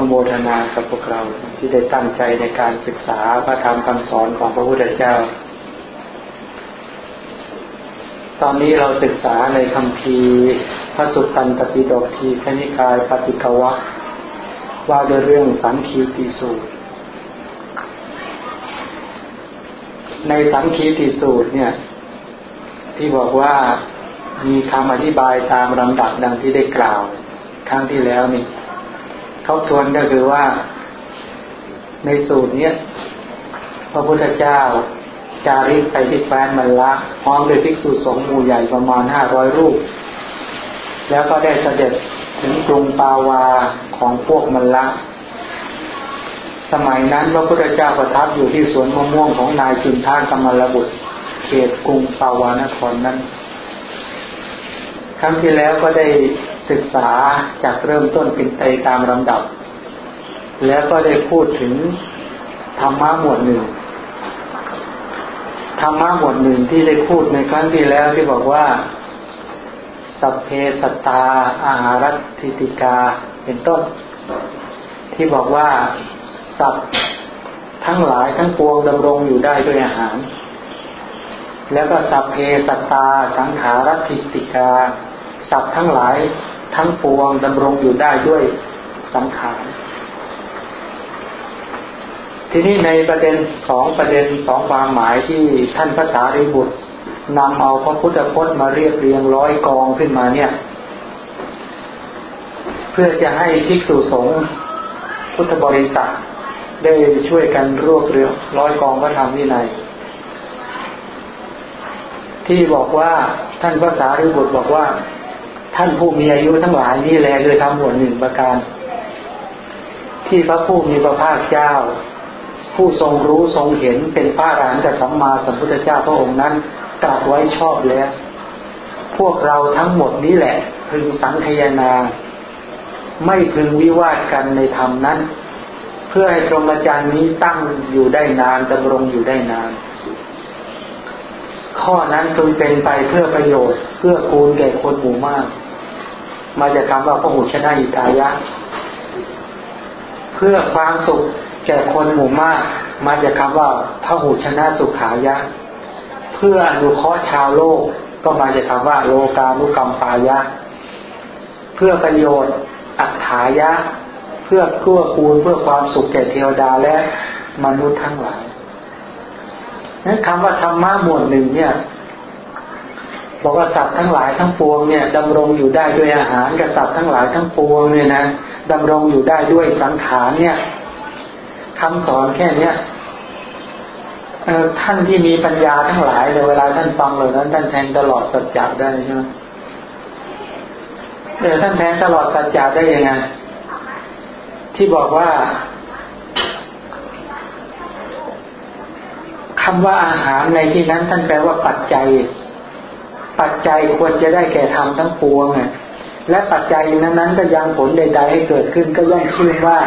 นุโมทนากับพวกเราที่ได้ตั้งใจในการศึกษาพระธรรมคำสอนของพระพุทธเจ้า ตอนนี้เราศึกษาในคำพีพระสุตตันตปิฎกทีคณิกายปฏิกวะว่าด้วยเรื่องสังคีติสูตร ในสังคีติสูตรเนี่ย ที่บอกว่ามีคำอธิบายตามลำดับดังที่ได้กล่าวครั้งที่แล้วนี่ ทบทวนก็คือว่า ในสูตรเนี้ยพระพุทธเจ้า จาริกไปที่แฟนมันละพร้อมด้วยภิกษุสงฆ์หมู่ใหญ่ประมาณห้าร้อยรูป แล้วก็ได้เสด็จถึงกรุงปาวาของพวกมันละสมัยนั้นพระพุทธเจ้าประทับอยู่ที่สวนมะม่วงของนายจุนทานกมลบุตร เขตกรุงปาวานครนั้นครั้งที่แล้วก็ได้ ศึกษาจากเริ่มต้นเป็นไปตามลำดับ แล้วก็ได้พูดถึงธรรมะหมวดหนึ่งธรรมะหมวดหนึ่งที่ได้พูดในครั้งที่แล้วที่บอกว่า สัพเพสตาอาหารติติกาเป็นต้น ที่บอกว่าสัตว์ทั้งหลายทั้งปวงดำรงอยู่ได้ด้วยอาหาร แล้วก็สัพเพสตาสังขารติติกาสัตว์ทั้งหลาย ทั้งปวงดำรงอยู่ได้ด้วยสังขาร ทีนี้ในประเด็นสองประเด็นสองความหมายที่ท่านภาษาริบุตรนำเอาพระพุทธพจน์มาเรียบเรียงร้อยกองขึ้นมาเนี่ย เพื่อจะให้ภิกษุสงฆ์พุทธบริษัทได้ช่วยกันรวบเรียงร้อยกองพระธรรมวินัยที่บอกว่าท่านภาษาริบุตรบอกว่า ท่านผู้มีอายุทั้งหลายนี่แลโดยทำหมวดหนึ่งประการ ที่พระผู้มีพระภาคเจ้า ผู้ทรงรู้ทรงเห็นเป็นพระอรหันต์สัมมาสัมพุทธเจ้าพระองค์นั้นตรัสไว้ชอบแล้ว พวกเราทั้งหมดนี้แหละ พึงสังคยนา ไม่พึงวิวาทกันในธรรมนั้น เพื่อให้พรหมจรรย์นี้ตั้งอยู่ได้นานดำรงอยู่ได้นานข้อนั้นจึงเป็นไปเพื่อประโยชน์เพื่อกูลแก่คนหมู่มาก มาจากคำว่าพระหุชนะอิตายะ เพื่อความสุขแก่คนหมู่มาก มาจากคำว่าพระหุชนะสุขายะ เพื่ออนุเคราะห์ชาวโลกก็มาจากคำว่า โลกานุกรรมปายะ เพื่อประโยชน์อัตถายะ เพื่อเพื่อคูณเพื่อความสุขแก่เทวดาและมนุษย์ทั้งหลายนั้นคำว่าธรรมะหมวดหนึ่งเนี่ย บอกว่าสัตว์ทั้งหลายทั้งปวงเนี่ยดำรงอยู่ได้ด้วยอาหารกับสัตว์ทั้งหลายทั้งปวงเนี่ยนะดำรงอยู่ได้ด้วยสังขารเนี่ยคำสอนแค่เนี้ยเออท่านที่มีปัญญาทั้งหลายเลยเวลาท่านฟังเลยนั้นท่านแทงตลอดสัจจะได้ใช่ไหมเออท่านแทงตลอดสัจจะได้ยังไงที่บอกว่าคำว่าอาหารในที่นั้นท่านแปลว่าปัจจัย ปัจจัยควรจะได้แก่ธรรมทั้งปวงและปัจจัยนั้นๆก็ยังผลใด ๆ ให้เกิดขึ้นก็ย่อมชื่อว่า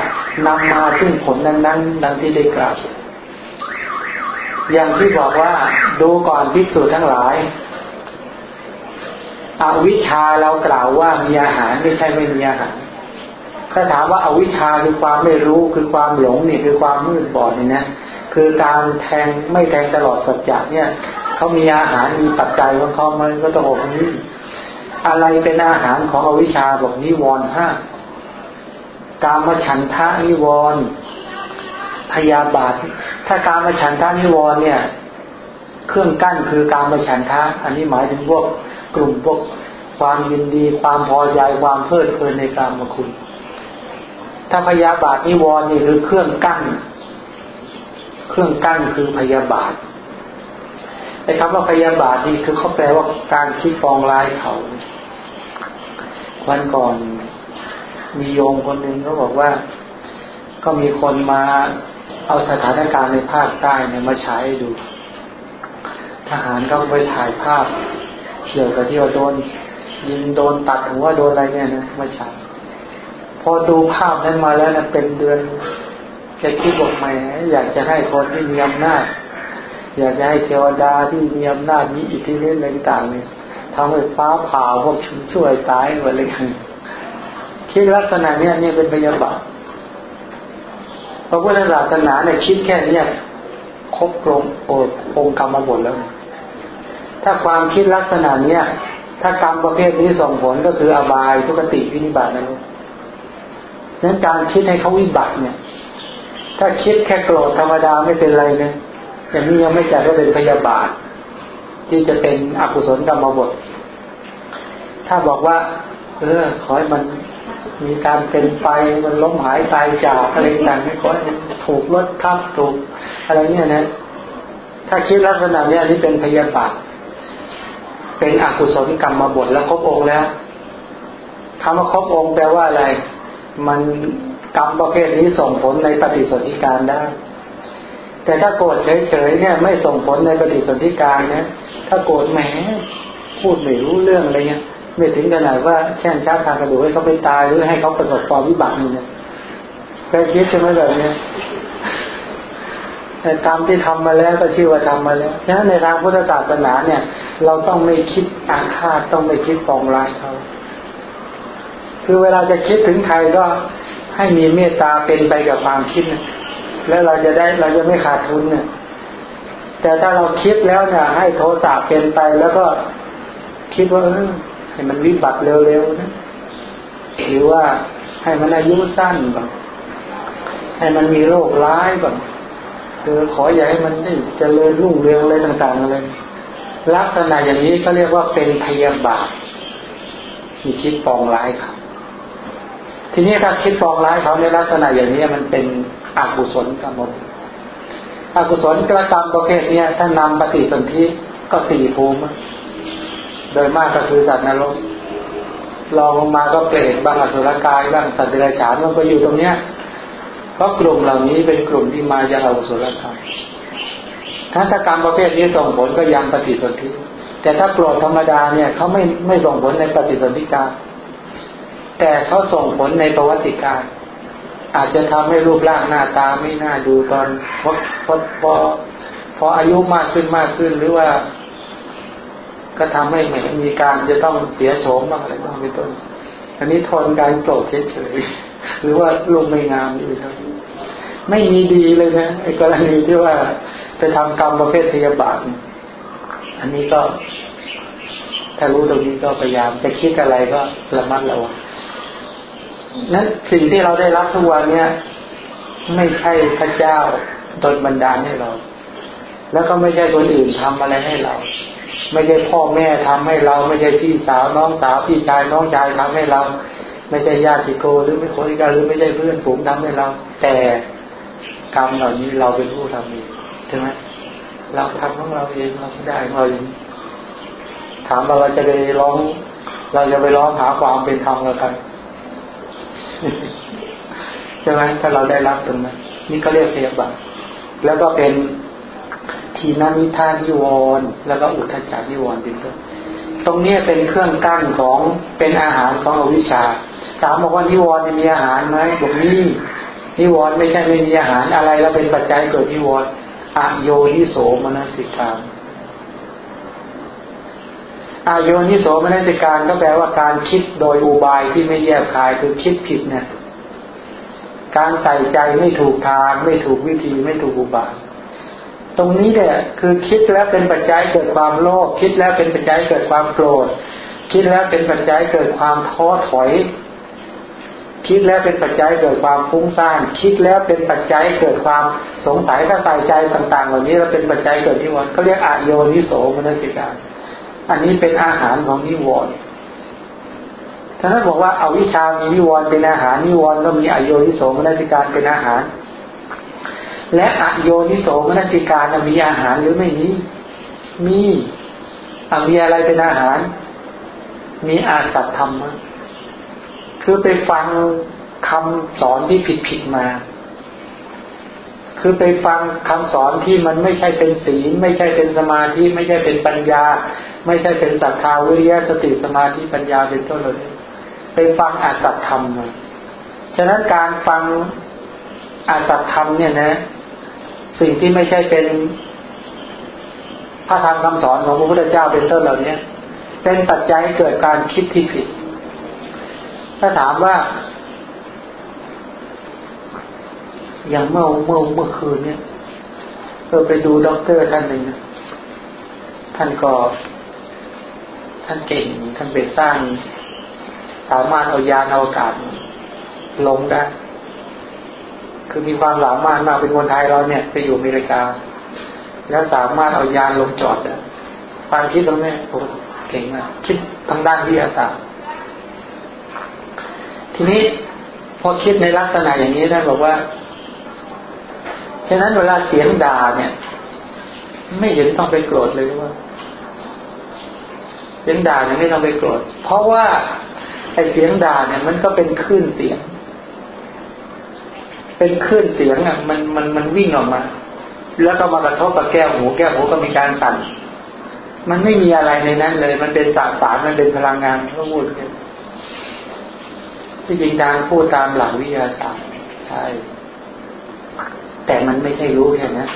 นำมาซึ่งผลนั้นๆ ดังที่ได้กล่าวอย่างที่บอกว่าดูก่อนภิกษุทั้งหลายอาวิชาเรากล่าวว่ามีอาหารไม่ใช่ไม่มีอาหารถ้าถามว่าอาวิชาคือความไม่รู้คือความหลงนี่คือความมืดบอดนี่นะคือการแทงไม่แทงตลอดสัจจะเนี่ย เขามีอาหารมีปัจจัยของเขามันก็ต้องอกนี้ อะไรเป็นอาหารของอวิชชาบอกนิวรณ์ห้าการมาฉันทะนิวรณ์พยาบาท ถ้าการมาฉันทะนิวรณ์เนี่ย เครื่องกั้นคือการมาฉันทะ อันนี้หมายถึงพวกกลุ่มพวกความยินดีความพอใจความเพลิดเพลินในการมาคุณ ถ้าพยาบาทนิวรณ์นี่คือเครื่องกั้น เครื่องกั้นคือพยาบาท ไอ้คำว่าพยาบาทนี่คือเขาแปลว่าการคิดฟองลายเขาวันก่อนมีโยมคนหนึ่งเขาบอกว่า ก็มีคนมาเอาสถานการณ์ในภาคใต้เนี่ยมาใช้ดู ทหารก็ไปถ่ายภาพเกี่ยวกับที่ว่าโดนยิงโดนตัดหัวโดนอะไรเนี่ยนะมาใช้พอดูภาพนั้นมาแล้วนะเป็นเดือนแกคิดบอกไหมอยากจะให้คนที่มีอำนาจ อยากจะให้เทวดาที่มีอำนาจมีอิทธิฤทธิ์อะไรต่างเนี่ยทำให้ฟ้าผ่าพวกชุนช่วยตายหมดเลยคิดลักษณะเนี้ยเนี่ยเป็นพยาบาทพระพุทธศาสนาเนี่ยคิดแค่เนี้ยครบกลงโอองกรรมมาหมดแล้ว ถ้าความคิดลักษณะเนี้ยถ้ากรรมประเภทนี้ส่งผลก็คืออบายทุกติวินิบาตนั้นนั้นการคิดให้เขาวิบัติเนี่ย ถ้าคิดแค่โกรธธรรมดาไม่เป็นไรเนี่ย อย่างนี้ยังไม่จัดว่าเป็นพยาบาท ที่จะเป็นอกุศลกรรมบท ถ้าบอกว่า เออขอให้มันมีการเป็นไปมันล้มหายตายจากอะไรต่างไม่ขอให้ถูกลดทับถูก อะไรเนี่ยนะถ้าคิดลักษณะนี้อันนี้เป็นพยาบาท เป็นอกุศลกรรมมาบทแล้วครบองค์แล้วคำว่าครบองค์แปลว่าอะไร มันกรรมประเภทนี้ส่งผลในปฏิสนธิการได้ แต่ถ้าโกรธเฉยๆเนี่ยไม่ส่งผลในปฏิสนธิการเนี่ยถ้าโกรธแหมพูดไม่รู้เรื่องอะไรเงี้ยไม่ถึงขนาดว่าแช่งชักทางกระดูกให้เขาไปตายหรือให้เขาประสบความวิบัตินี่เนี่ยเคยคิดใช่ไหมแบบเนี้ยแต่กรรที่ทำมาแล้วก็ชื่อว่าทำมาแล้วฉะนั้นในทางพุทธศาสนาเนี่ย เราต้องไม่คิดอาฆาตต้องไม่คิดปองร้ายเขาคือเวลาจะคิดถึงใครก็ให้มีเมตตาเป็นไปกับความคิด แล้วเราจะได้เราจะไม่ขาดทุนเนี่ยแต่ถ้าเราคิดแล้วเนี่ยให้โทสะเป็นไปแล้วก็คิดว่าเออให้มันวิบัติเร็วๆนะหรือว่าให้มันอายุสั้นบ้างให้มันมีโรคร้ายบ้างคือขออย่าให้มันได้เจริญรุ่งเรืองอะไรต่างๆอะไรลักษณะอย่างนี้ก็เรียกว่าเป็นพยาบาทมีคิดปองร้ายครับ ทีนี้ถ้าคิดปองร้ายเขาในลักษณะอย่างนี้มันเป็นอกุศลกรรมอกุศลกระทำประเภทนี้ถ้านำปฏิสนธิก็สี่ภูมิ โดยมากก็คือสัตว์นรกลองลงมาก็เปรตบางอสุรกายบ้างสัตว์เดรัจฉานมันก็อยู่ตรงเนี้ยเพราะกลุ่มเหล่านี้เป็นกลุ่มที่มาจากอกุศลกรรมถ้าถ้ากรรมประเภทนี้ส่งผลก็ยังปฏิสนธิแต่ถ้าโกรธธรรมดาเนี่ยเขาไม่ไม่ส่งผลในปฏิสนธิการ แต่เขาส่งผลในประวัติการ อาจจะทำให้รูปร่างหน้าตาไม่น่าดูตอนพอพอพอพออายุมากขึ้นมากขึ้นหรือว่า ก็ทำให้เหมือนมีการจะต้องเสียโฉมบ้างอะไรบ้างเป็นต้น อันนี้ทนการโกรธเฉยๆหรือว่ารูปไม่งามอยู่ครับไม่มีดีเลยนะไอ้กรณีที่ว่าไปทำกรรมประเภทพยาบาท อันนี้ก็ ถ้ารู้ตรงนี้ก็พยายามจะคิดอะไรก็ระมัดระวัง นั้นสิ่งที่เราได้รับทุกวันเนี้ยไม่ใช่พระเจ้าตนบันดาลให้เรา แล้วก็ไม่ใช่คนอื่นทำอะไรให้เรา ไม่ใช่พ่อแม่ทำให้เรา ไม่ใช่พี่สาวน้องสาวพี่ชายน้องชายทำให้เรา ไม่ใช่ญาติโกหรือไม่คนกันหรือไม่ใช่เพื่อนฝูงทำให้เรา แต่กรรมเหล่านี้เราเป็นผู้ทำเองใช่ไหมเราทำของเราเองเราได้ของเราเองถามเราเราจะไปร้อง เราจะไปร้องหาความเป็นธรรมกันใใช่ไหมถ้าเราได้รับตรงนั้นนี่ก็เรียกเทียบาแล้วก็เป็นทีนานิทานิวรแล้วก็อุทจานิวรเป็นต้นตรงนี้เป็นเครื่องกั้นของเป็นอาหารของอวิชชาถามบอกว่านิวรณ์มีอาหารไหมบอกนี้นิวรณ์ไม่ใช่ไม่มีอาหารอะไรแล้วเป็นปัจจัยเกิดนิวรณ์อโยนิโสมนสิกา มอโยนิโสมนสิการก็แปลว่าการคิดโดยอุบายที่ไม่แยบคายคือคิดผิดเนี่ยการใส่ใจไม่ถูกทาง ไม่ถูกวิธีไม่ถูกอุบาย ตรงนี้เนี่ยคือคิดแล้วเป็นปัจจัยเกิดความโลภคิดแล้วเป็นปัจจัยเกิดความโกรธ คิดแล้วเป็นปัจจัยเกิดความท้อถอย คิดแล้วเป็นปัจจัยเกิดความฟุ้งซ่านคิดแล้วเป็นปัจจัยเกิดความสงสัยถ้าใส่ใจต่าง ๆ เหล่านี้เราเป็นปัจจัยเกิดนิวรณ์เขาเรียกอโยนิโสมนสิการ อันนี้เป็นอาหารของนิวรณ์ท่านบอกว่าเอาวิชามีนิวรณ์เป็นอาหารนิวรณ์ก็มีอโยนิโสมนสิการเป็นอาหาร และอโยนิโสมนสิการมีอาหารหรือไม่มีมีมีอะไรเป็นอาหาร มีอาสัตธรรม คือไปฟังคำสอนที่ผิดผิดมา คือไปฟังคำสอนที่มันไม่ใช่เป็นศีลไม่ใช่เป็นสมาธิไม่ใช่เป็นปัญญา ไม่ใช่เป็นศรัทธาวิริยะสติสมาธิปัญญาเป็นต้นเลยไปฟังอาสัตธรรมมาฉะนั้นการฟังอาสัตธรรมเนี่ยนะ สิ่งที่ไม่ใช่เป็นพระธรรมคำสอนของพระพุทธเจ้าเป็นต้นเหล่านี้เป็นปัจจัยเกิดการคิดที่ผิด ถ้าถามว่า อย่างเมื่อเมื่อเมื่อคืนเนี่ยเออไปดูด็อกเตอร์ท่านหนึ่งนะท่านก็ ท่านเก่งท่านไปสร้าง สามารถเอายานอวกาศลงได้ คือมีความสามารถมากเป็นคนไทยเราเนี่ย ไปอยู่อเมริกา แล้วสามารถเอายานลงจอดได้ความคิดตรงนี้โอ้เก่งมากคิดทางด้านวิทยาศาสตร์ ทีนี้พอคิดในลักษณะอย่างนี้ได้บอกว่าะนั้นเวลาเสียงด่าเนี่ย ไม่เห็นต้องไปโกรธเลยว่าเสียงด่าเนี่ยไม่ต้องไปโกรธ เพราะว่าไอ้เสียงด่าเนี่ย มันก็เป็นคลื่นเสียง เป็นคลื่นเสียงอะ มันมันมันวิ่งออกมา แล้วก็มากระทบกับแก้วหูแก้วหูก็มีการสั่น มันไม่มีอะไรในนั้นเลย มันเป็นสสารมันเป็นพลังงานทั้งหมดเลที่จริงการพูดตามหลักวิทยาศาสตร์ใช่ แต่มันไม่ใช่รู้แค่นั้น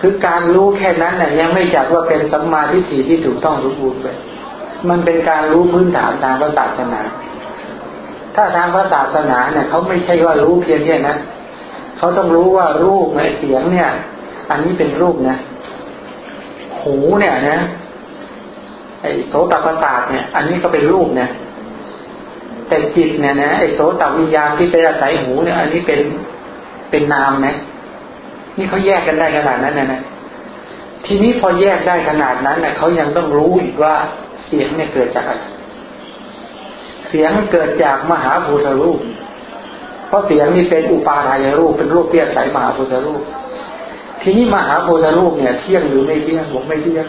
คือการรู้แค่นั้นน่ยยังไม่จัดว่าเป็นสัมมาทิฏฐิที่ถูกต้องสมบูรณ์เลยมันเป็นการรู้พื้นฐานทางพระศาสนา ถ้าทางพระศาสนาเนี่ยเขาไม่ใช่ว่ารู้เพียงแค่นั้นเขาต้องรู้ว่ารูปในเสียงเนี่ย อันนี้เป็นรูปนะ หูเนี่ยนะไอ้โสตประสาทเนี่ย อันนี้ก็เป็นรูปนี่ยแต่จิตเนี่ยนะไอโสตวิญญาณที่ไปอาศัยหูเนี่ย อันนี้เป็น เป็นนามนะนี่เขาแยกกันได้ขนาดนั้นนะนะทีนี้พอแยกได้ขนาดนั้นนะเขายังต้องรู้อีกว่าเสียงเนี่ยเกิดจากอะไรเสียงเกิดจากมหาภูตรูป เพราะเสียงนี่เป็นอุปาทายรูปเป็นรูปเที่อาศัยมหาภูตรูป ทีนี้มหาภูตรูปเนี่ยเที่ยงหรือไม่เที่ยงผมไม่เที่ยง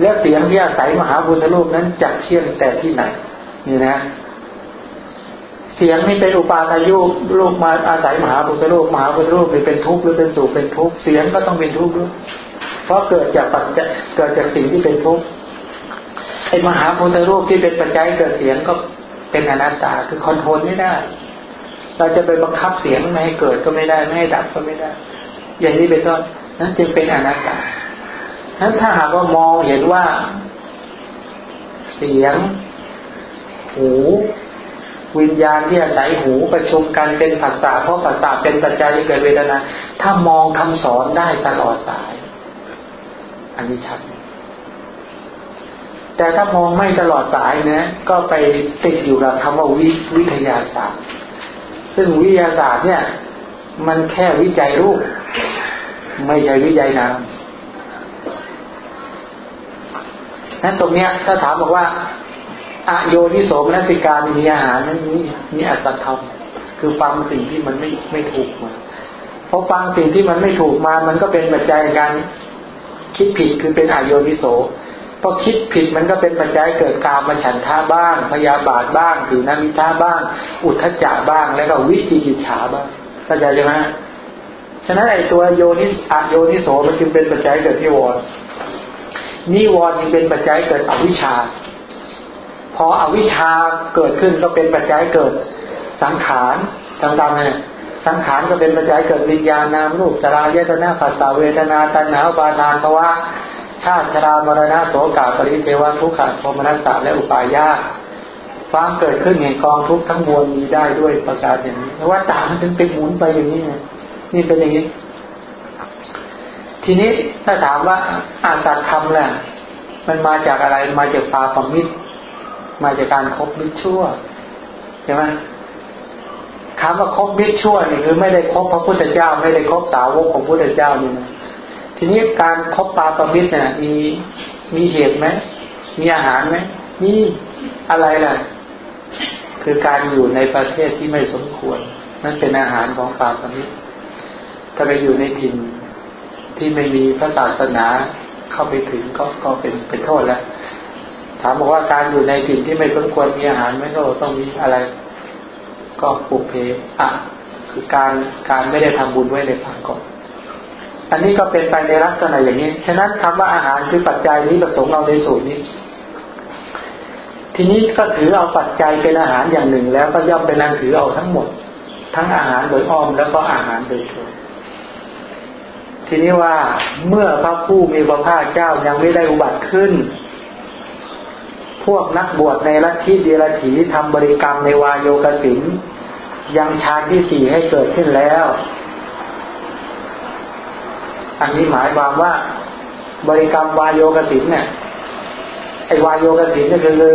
แล้วเสียงที่อาศัยมหาภูตรูปนั้นจะเที่ยงแต่ที่ไหนนี่นะ เสียงนี่เป็นอุปาทายุรูปมาอาศัยมหาปุถุรูปมหาปุถุรูปเป็นทุกข์หรือเป็นสุขเป็นทุกข์เสียงก็ต้องเป็นทุกข์ด้วยเพราะเกิดจากปัจจัยเกิดจากสิ่งที่เป็นทุกข์ไอ้มหาปุถุรูปที่เป็นปัจจัยเกิดเสียงก็เป็นอนัตตาคือคอนโทรลไม่ได้ เราจะไปบังคับเสียงไม่ให้เกิดก็ไม่ได้ไม่ให้ดับก็ไม่ได้ อย่างนี้เป็นต้นนั้นจึงเป็นอนัตตานั้นถ้าหากว่ามองเห็นว่า เสียง หู วิญญาณที่อาศัยหูประชุมกันเป็นผัสสะเพราะผัสสะเป็นปัจจัยที่เกิดเวทนา ถ้ามองคำสอนได้ตลอดสาย อันนี้ชัดแต่ถ้ามองไม่ตลอดสายนะก็ไปติดอยู่กับคำว่าวิวิทยาศาสตร์ ซึ่งวิทยาศาสตร์เนี่ย มันแค่วิจัยรูป ไม่ใช่วิจัยนามนั้นตรงเนี้ยถ้าถามบอกว่า อโยนิโสมนสิการมีอาหารนั้นมีมีอัตธรรมคือฟังสิ่งที่มันไม่ไม่ถูกมาเพราะฟังสิ่งที่มันไม่ถูกมา มันก็เป็นปัจจัยการคิดผิดคือเป็นอโยนิโสพอคิดผิดมันก็เป็นปัจจัยเกิดกามฉันทาบ้าง พยาบาทบ้างถือนามิทาบ้าง อุทธจาบ้าง แล้วก็วิจิกิจฉาบ้างเข้าใจใช่ไหมฉะนั้นไอ้ตัวโยนิสอโยนิโสมันจึงเป็นปัจจัยเกิดที่วรนิวรณ์จึงเป็นปัจจัยเกิดอวิชชา พออวิชชาเกิดขึ้นก็เป็นปัจจัยเกิดสังขารทางดำเนี่ยสังขารก็เป็นปัจจัยเกิดวิญญาณนามรูปจรายตนาปัสสาเวทนาตัณหาปาทานภาวะชาติชรามรณะโสกาปริเทวทุกขะโทมนัสสะและอุปาญาความเกิดขึ้นแห่งกองทุกทั้งมวลมีได้ด้วยประการอย่างนี้ว่าต่างมันถึงเป็นหมุนไปอย่างนี้นี่เป็นอย่างนี้ ทีนี้ถ้าถามว่าอาสัตธรรมแหละมันมาจากอะไรมาจากปาปมิตร มาจากการคบมิตรชั่วใช่ไหมคำว่าคบมิตรชั่วนี่คือไม่ได้คบพระพุทธเจ้า ไม่ได้คบสาวกของพระพุทธเจ้านี่นะทีนี้การคบปาปมิตรเนี่ยมีมีเหตุไหมมีอาหารไหมมีอะไรล่ะ คือการอยู่ในประเทศที่ไม่สมควร นั่นเป็นอาหารของปาปมิตรถ้าไปอยู่ในถิ่นที่ไม่มีพระศาสนาเข้าไปถึงก็ก็เป็นเป็นโทษแล้ว ถามบอกว่าการอยู่ในถิ่นที่ไม่สมควรมีอาหารไม่ก็ต้องมีอะไร ก็ปุเพอะคือการการไม่ได้ทำบุญไว้ในภางก่อน อันนี้ก็เป็นไปในลักษณะอย่างนี้ ฉะนั้นคำว่าอาหารคือปัจจัยนี้ประสงค์เราในสูตรนี้ ทีนี้ก็ถือเอาปัจจัยเป็นอาหารอย่างหนึ่ง แล้วก็ย่อมเป็นนันถือเอาทั้งหมด ทั้งอาหารโดยอ้อมแล้วก็อาหารโดยตรงทีนี้ว่าเมื่อพระผู้มีพระภาคเจ้ายังไม่ได้อุบัติขึ้น พวกนักบวชในลัทธิเดียรถีทำบริกรรมในวายโยกสินยังฌานที่สี่ให้เกิดขึ้นแล้ว อันนี้หมายความว่า บริกรรมวายโยกสินเนี่ยไอวายโยกสินก็คือ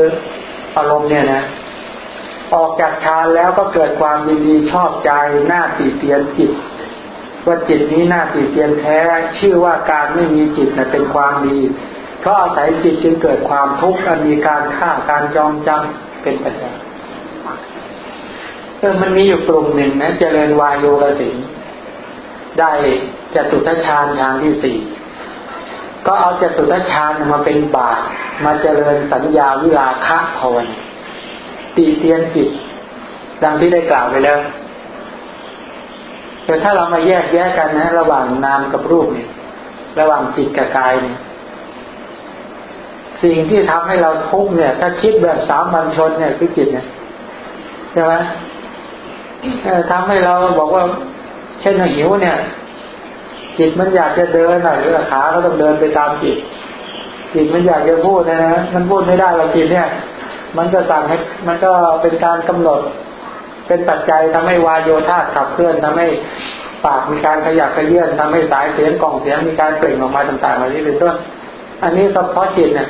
อารมณ์เนี่ยนะออกจากฌานแล้วก็เกิดความยินดีชอบใจหน้าตีเตียนจิตว่าจิตนี้หน้าตีเตียนแท้ ชื่อว่าการไม่มีจิตนะเป็นความดี เพราะอาศัยจิตจึงเกิดความทุกข์อันมีการฆ่าการจองจำเป็นปัจจัยเออมันมีอยู่กลุ่มหนึ่งนะเจริญวายโยกสินได้จตุทัชฌานฌานที่สี่ก็เอาจตุทัชฌานมาเป็นบาตมาเจริญสัญญาวิราคะภาวนตีเตียนจิต ดังที่ได้กล่าวไปแล้วแต่ถ้าเรามาแยกแยกกันนะ ระหว่างนามกับรูปเนี่ย ระหว่างจิตกับกายเนี่ย สิ่งที่ทำให้เราทุกข์เนี่ย ถ้าคิดแบบสามัญชนเนี่ยคือจิตเนี่ยใช่ไหมทำให้เราบอกว่า เช่นหิวเนี่ย จิตมันอยากจะเดินหน่อยหรือขาก็ต้องเดินไปตามจิต จิตมันอยากจะพูดนะนะมันพูดไม่ได้เราจิตเนี่ย มันก็สั่งให้มันก็เป็นการกำหนด เป็นปัจจัยทำให้วายโยธาขับเคลื่อนทำให้ปากมีการขยับขยื่นทำให้สายเสียงกล่องเสียงมีการเปล่งออกมาต่างๆเหล่านี้เป็นต้นอันนี้เฉพาะจิตเนี่ย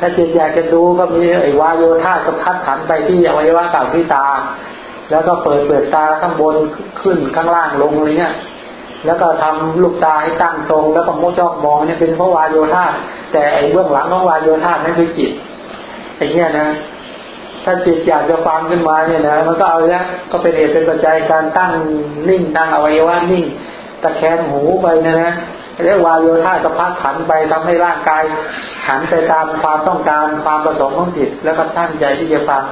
ถ้าจิตอยากจะดูก็มีไอ้วายโยธาก็พัดขันไปที่อวัยวะเก่าที่ตา แล้วก็เปิดเปิดตาข้างบนขึ้นข้างล่างลงอะไรเงี้ยแล้วก็ทำลูกตาให้ตั้งตรง แล้วก็โมจอกมองเนี่ยเป็นเพราะวายโยธาแต่ไอ้เบื้องหลังของวายโยธานั่นคือจิตไอ้เงี้ยนะถ้าจิตอยากจะฟังขึ้นมาเนี่ยนะมันก็เอาล้วก็เป็นเหตุเป็นปัจจัยการตั้งนิ่งตั้งอวัยวะนิ่งตะแคงหูไปนะนะ เรียกวายโยธาจะพักขันไปทำให้ร่างกายหันไปตามความต้องการความประสงค์ของจิตแล้วก็ตั้งใจที่จะฟัง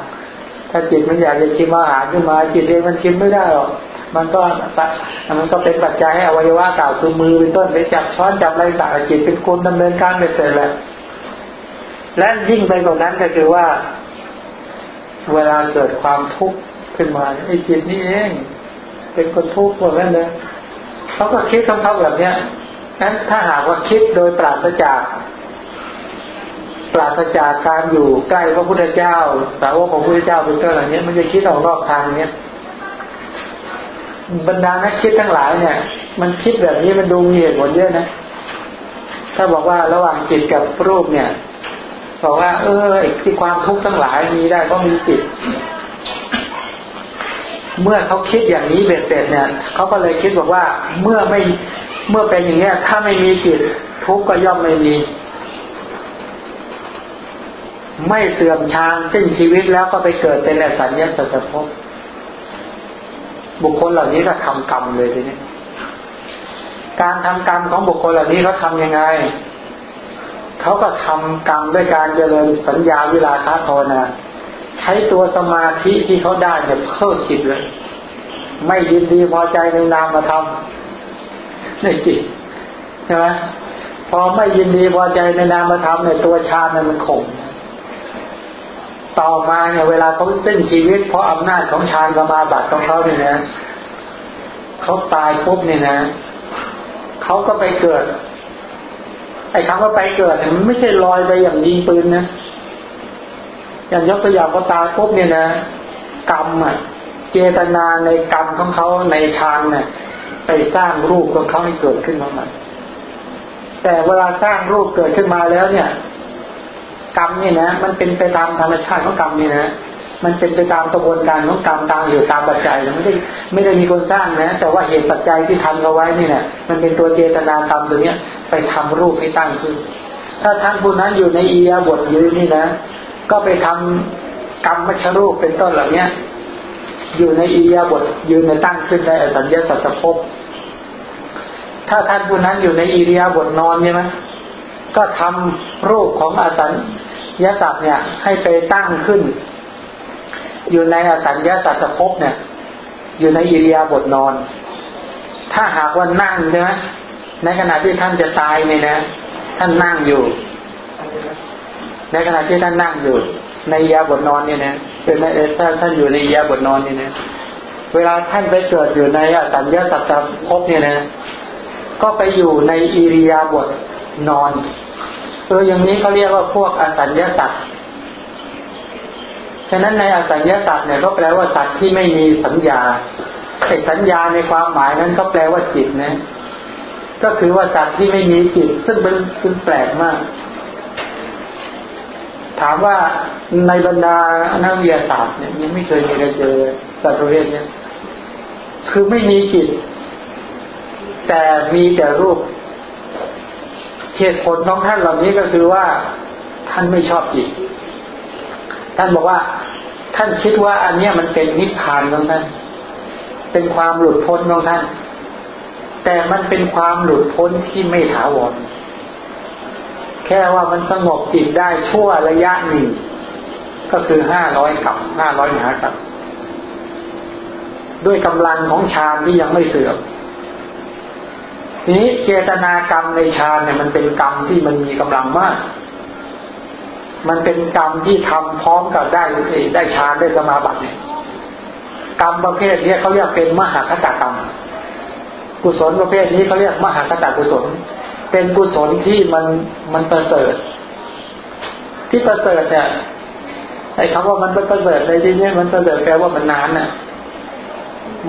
ถ้าจิตมันอยากจะชิมอาหารขึ้นมา จิตเองมันชิมไม่ได้หรอกมันก็มันก็เป็นปัจจัยให้อวัยวะเก่าคือมือเป็นต้นไปจับช้อนจับอะไรต่างจิตเป็นคนดำเนินการไปเสร็จแล้วและยิ่งไปกว่านั้นก็คือว่า เวลาเกิดความทุกข์ขึ้นมาไอ้จิตนี่เอง เป็นคนทุกข์หมดแล้วเนี่ยเขาก็คิดคำเขาแบบเนี้ย นั้นถ้าหากว่าคิดโดยปราศจากปราศจากการอยู่ใกล้พระพุทธเจ้า สาวกของพระพุทธเจ้าเป็นต้นอะไรเนี้ยมันจะคิดออกนอกทางเนี้ยบรรดานักคิดทั้งหลายเนี่ย มันคิดแบบนี้มันดูมีเหตุผลเยอะนะ ถ้าบอกว่าระหว่างจิตกับรูปเนี่ยบอกว่า เออที่ความทุกข์ทั้งหลายมีได้ก็มีจิต เมื่อเขาคิดอย่างนี้เบ็ดเสร็จเนี่ยเขาก็เลยคิดบอกว่าเมื่อไม่ เมื่อเป็นอย่างนี้ถ้าไม่มีจิตทุกข์ก็ย่อมไม่มี ไม่เสื่อมชางสิ้นชีวิตแล้วก็ไปเกิดเป็นอสัญญาสัจภพบุคคลเหล่านี้ก็ทำกรรมเลยทีนี้การทำกรรมของบุคคลเหล่านี้เขาทำยังไงเขาก็ทำกรรมด้วยการเจริญสัญญาวิราคะภาวนาใช้ตัวสมาธิที่เขาได้เนี่ยเพิ่มจิตเลย ไม่ยินดีพอใจในนามธรรม ในจิตใช่ไหมพอไม่ยินดีพอใจในนามธรรมในตัวฌานนั้นมันคงต่อมาเนี่ยเวลาเขาสิ้นชีวิต เพราะอำนาจของฌานสมาบัตของเขาเนี่ยนะเขาตายปุ๊บเนี่ยนะเขาก็ไปเกิด ไอ้คำว่าไปเกิดมันไม่ใช่ลอยไปอย่างยิงปืนนะอย่างยกตัวอย่างเขาตายปุ๊บเนี่ยนะ กรรมอะ เจตนาในกรรมของเขาในฌานเนี่ย ไปสร้างรูปของเขาให้เกิดขึ้นมาใหม่แต่เวลาสร้างรูปเกิดขึ้นมาแล้วเนี่ย กรรมนี่นะมันเป็นไปตามธรรมชาติของกรรมนี่นะมันเป็นไปตามกระบวนการของกรรมตามอยู่ตามปัจจัยไม่ได้ไม่ได้มีคนสร้างนะ แต่ว่าเหตุปัจจัยที่ทำเอาไว้นี่เนี่ยมันเป็นตัวเจตนากรรมตัวเนี้ย ไปทำรูปให้ตั้งขึ้น ถ้าท่านผู้นั้นอยู่ในอียาบทยืนนี่นะ ก็ไปทำกรรมมชรูปเป็นต้นเหล่าเนี้ย อยู่ในอียาบทยืนในตั้งขึ้นได้สัญญาสัจภพถ้าท่านผู้นั้นอยู่ในอิริยาบถนอนใช่ไหมก็ทำรูปของอสัญญาสัตว์เนี่ย ให้ไปตั้งขึ้น อยู่ในอสัญญาสัตว์ภพเนี่ย อยู่ในอิริยาบถนอน ถ้าหากว่านั่งใช่ไหมในขณะที่ท่านจะตายเนี่ยนะ ท่านนั่งอยู่ ในขณะที่ท่านนั่งอยู่ ในยาบทนอนเนี่ยนะ เป็นถ้าท่านอยู่ในยาบทนอนนี่นะเวลาท่านไปเกิดอยู่ในอสัญญาสัตว์ภพเนี่ยนะ ก็ไปอยู่ในอิริยาบถนอนเอออย่างนี้เขาเรียกว่าพวกอสัญญาสัตว์ฉะนั้นในอสัญญาสัตว์เนี่ยก็แปลว่าสัตว์ที่ไม่มีสัญญาไอ้สัญญาในความหมายนั้นก็แปลว่าจิตนะ ก็คือว่าสัตว์ที่ไม่มีจิต ซึ่งเป็นแปลกมาก ถามว่าในบรรดานักวิทยาศาสตร์เนี่ยยังไม่เคยมีใครเจอสัตว์ประเภทนี้คือไม่มีจิต แต่มีแต่รูป เหตุผลของท่านเหล่านี้ก็คือว่าท่านไม่ชอบจิต ท่านบอกว่า ท่านคิดว่าอันเนี้ยมันเป็นนิพพานของท่าน เป็นความหลุดพ้นของท่าน แต่มันเป็นความหลุดพ้นที่ไม่ถาวร แค่ว่ามันสงบจิตได้ชั่วระยะหนึ่งก็คือห้าร้อยกับห้าร้อยหากับ ด้วยกำลังของฌานที่ยังไม่เสื่อมทีนี้เจตนากรรมในฌานเนี่ยมันเป็นกรรมที่มันมีกำลังมาก มันเป็นกรรมที่ทำพร้อมกับได้ได้ฌานได้สมาบัติเนี่ยกรรมประเภทนี้เขาเรียกเป็นมหาคตกรรม กุศลประเภทนี้เขาเรียกมหาคตกุศล เป็นกุศลที่มันมันประเสริฐ ที่ประเสริฐเนี่ยไอ้คำว่ามันประเสริฐในที่นี้มันประเสริฐแปลว่ามันนานน่ะ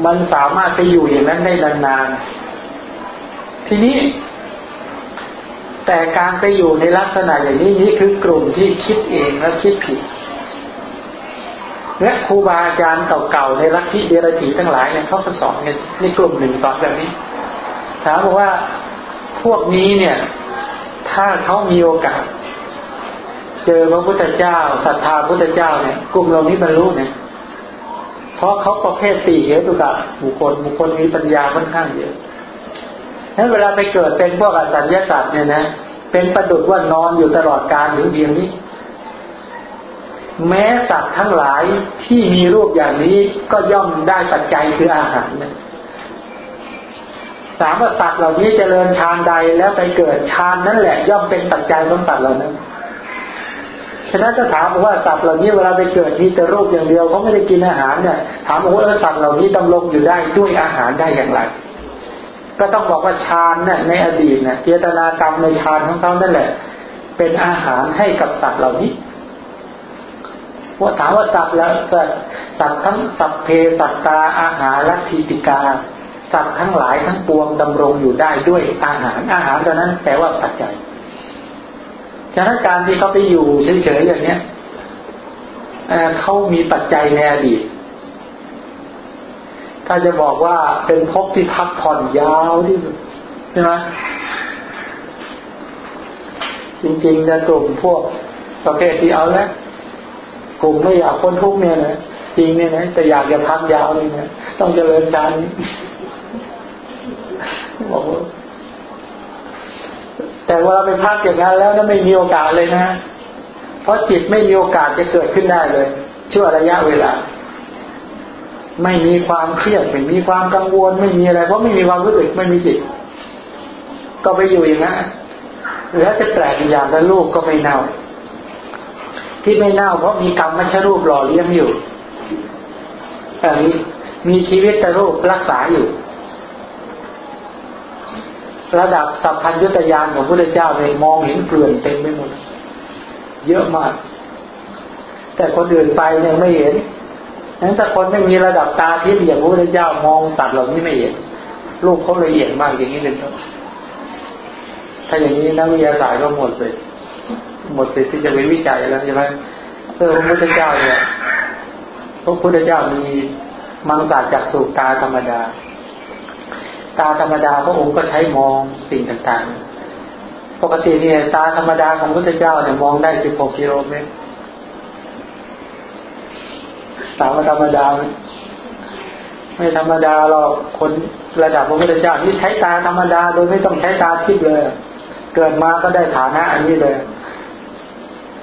มันสามารถไปอยู่อย่างนั้นได้นานๆทีนี้ แต่การไปอยู่ในลักษณะอย่างนี้นี่คือกลุ่มที่คิดเองและคิดผิดและครูบาอาจารย์เก่าๆในลัทธิเดรัจฉีทั้งหลายเนี่ยเขาก็สอนกันในกลุ่มหนึ่งสอนแบบนี้ถามบอกว่า พวกนี้เนี่ย ถ้าเขามีโอกาส เจอพระพุทธเจ้าศรัทธาพระพุทธเจ้าเนี่ย กลุ่มเหล่านี้บรรลุเนี่ยเพราะเขาประเภทตีเหตุกับบุคคลบุคคลมีปัญญาค่อนข้างเยอะนั้นเวลาไปเกิดเป็นพวกอสัญญาสัตว์เนี่ยนะเป็นประดุจว่านอนอยู่ตลอดกาลหรือเดียวนี้ แม้สัตว์ทั้งหลายที่มีรูปอย่างนี้ก็ย่อมได้ปัจจัยคืออาหารเนี่ย ถามว่าสัตว์เหล่านี้จเจริญฌานใดแล้วไปเกิดฌานนั่นแหละ ย่อมเป็นปัจจัยของสัตว์เหล่านั้นฉะนั้นก็ถามว่าสัตว์เหล่านี้เวลาไปเกิดมีแต่รูปอย่างเดียวเขาไม่ได้กินอาหารเนี่ยถามว่าสัตว์เหล่านี้ดำรงอยู่ได้ด้วยอาหารได้อย่างไร ก็ต้องบอกว่าฌานเนี่ยในอดีตเนี่ยเจตนากรรมในฌานของเขานั่นแหละ เป็นอาหารให้กับสัตว์เหล่านี้ว่าถามว่าสัตว์แล้วสัตว์ทั้งสัตว์เพสัตตาอาหารและทีติกา สัตว์ทั้งหลายทั้งปวงดำรงอยู่ได้ด้วยอาหารอาหารตัวนั้นแปลว่าปัจจัยฉะนั้นการที่เขาไปอยู่เฉยๆอย่างเนี้ยเขามีปัจจัยในอดีตถ้าจะบอกว่าเป็นภพที่พักผ่อนยาวที่สุดใช่ไหมจริงๆจะกลุ่มพวกประเภทที่เอาแล้วกลุ่มไม่อยากพ้นทุกเนี่ยนะจริงเนี่ยนะแต่อยากจะพักยาวเลยนะต้องเจริญฌาน บอกว่าแต่เวลาไปพักอย่างนั้นแล้วนั้นไม่มีโอกาสเลยนะ เพราะจิตไม่มีโอกาสจะเกิดขึ้นได้เลย ชั่วระยะเวลา ไม่มีความเครียดไม่มีความกังวลไม่มีอะไร เพราะไม่มีความรู้สึกไม่มีจิต ก็ไปอยู่อย่างนั้นแล้วจะแปลกอย่างแล้วลูกก็ไม่เน่า ที่ไม่เน่าเพราะมีกรรมมัชรูปหล่อเลี้ยงอยู่แต่นี้มีชีวิตแต่รูปรักษาอยู่ ระดับสัพพัญญุตยานของพระเจ้าเลยมองเห็นเกลื่อนเต็มไปหมด เยอะมาก แต่คนอื่นไปยังไม่เห็นนั้นถ้าคนไม่มีระดับตาทิพย์อย่างพระพุทธเจ้ามองตัดเหล่านี้ไม่เห็นลูกเขาละเอียดมากอย่างนี้เป็นต้นถ้าอย่างนี้นักวิทยาศาสตร์ก็หมดเลย หมดสิที่จะไปวิจัยแล้วใช่ไหมเออพระพุทธเจ้าเนี่ยพระพุทธเจ้ามีมังสาจากสุตาธรรมดา ตาธรรมดาพระองค์ก็ใช้มองสิ่งต่างๆ ปกติเนี่ยตาธรรมดาของพระเจ้าเนี่ยมองได้สิบหกกิโลเมตรถามว่าธรรมดาไม่ธรรมดาหรอกคนระดับพระพุทธเจ้านี่ใช้ตาธรรมดาโดยไม่ต้องใช้ตาทิพย์เลย เกิดมาก็ได้ฐานะอันนี้เลย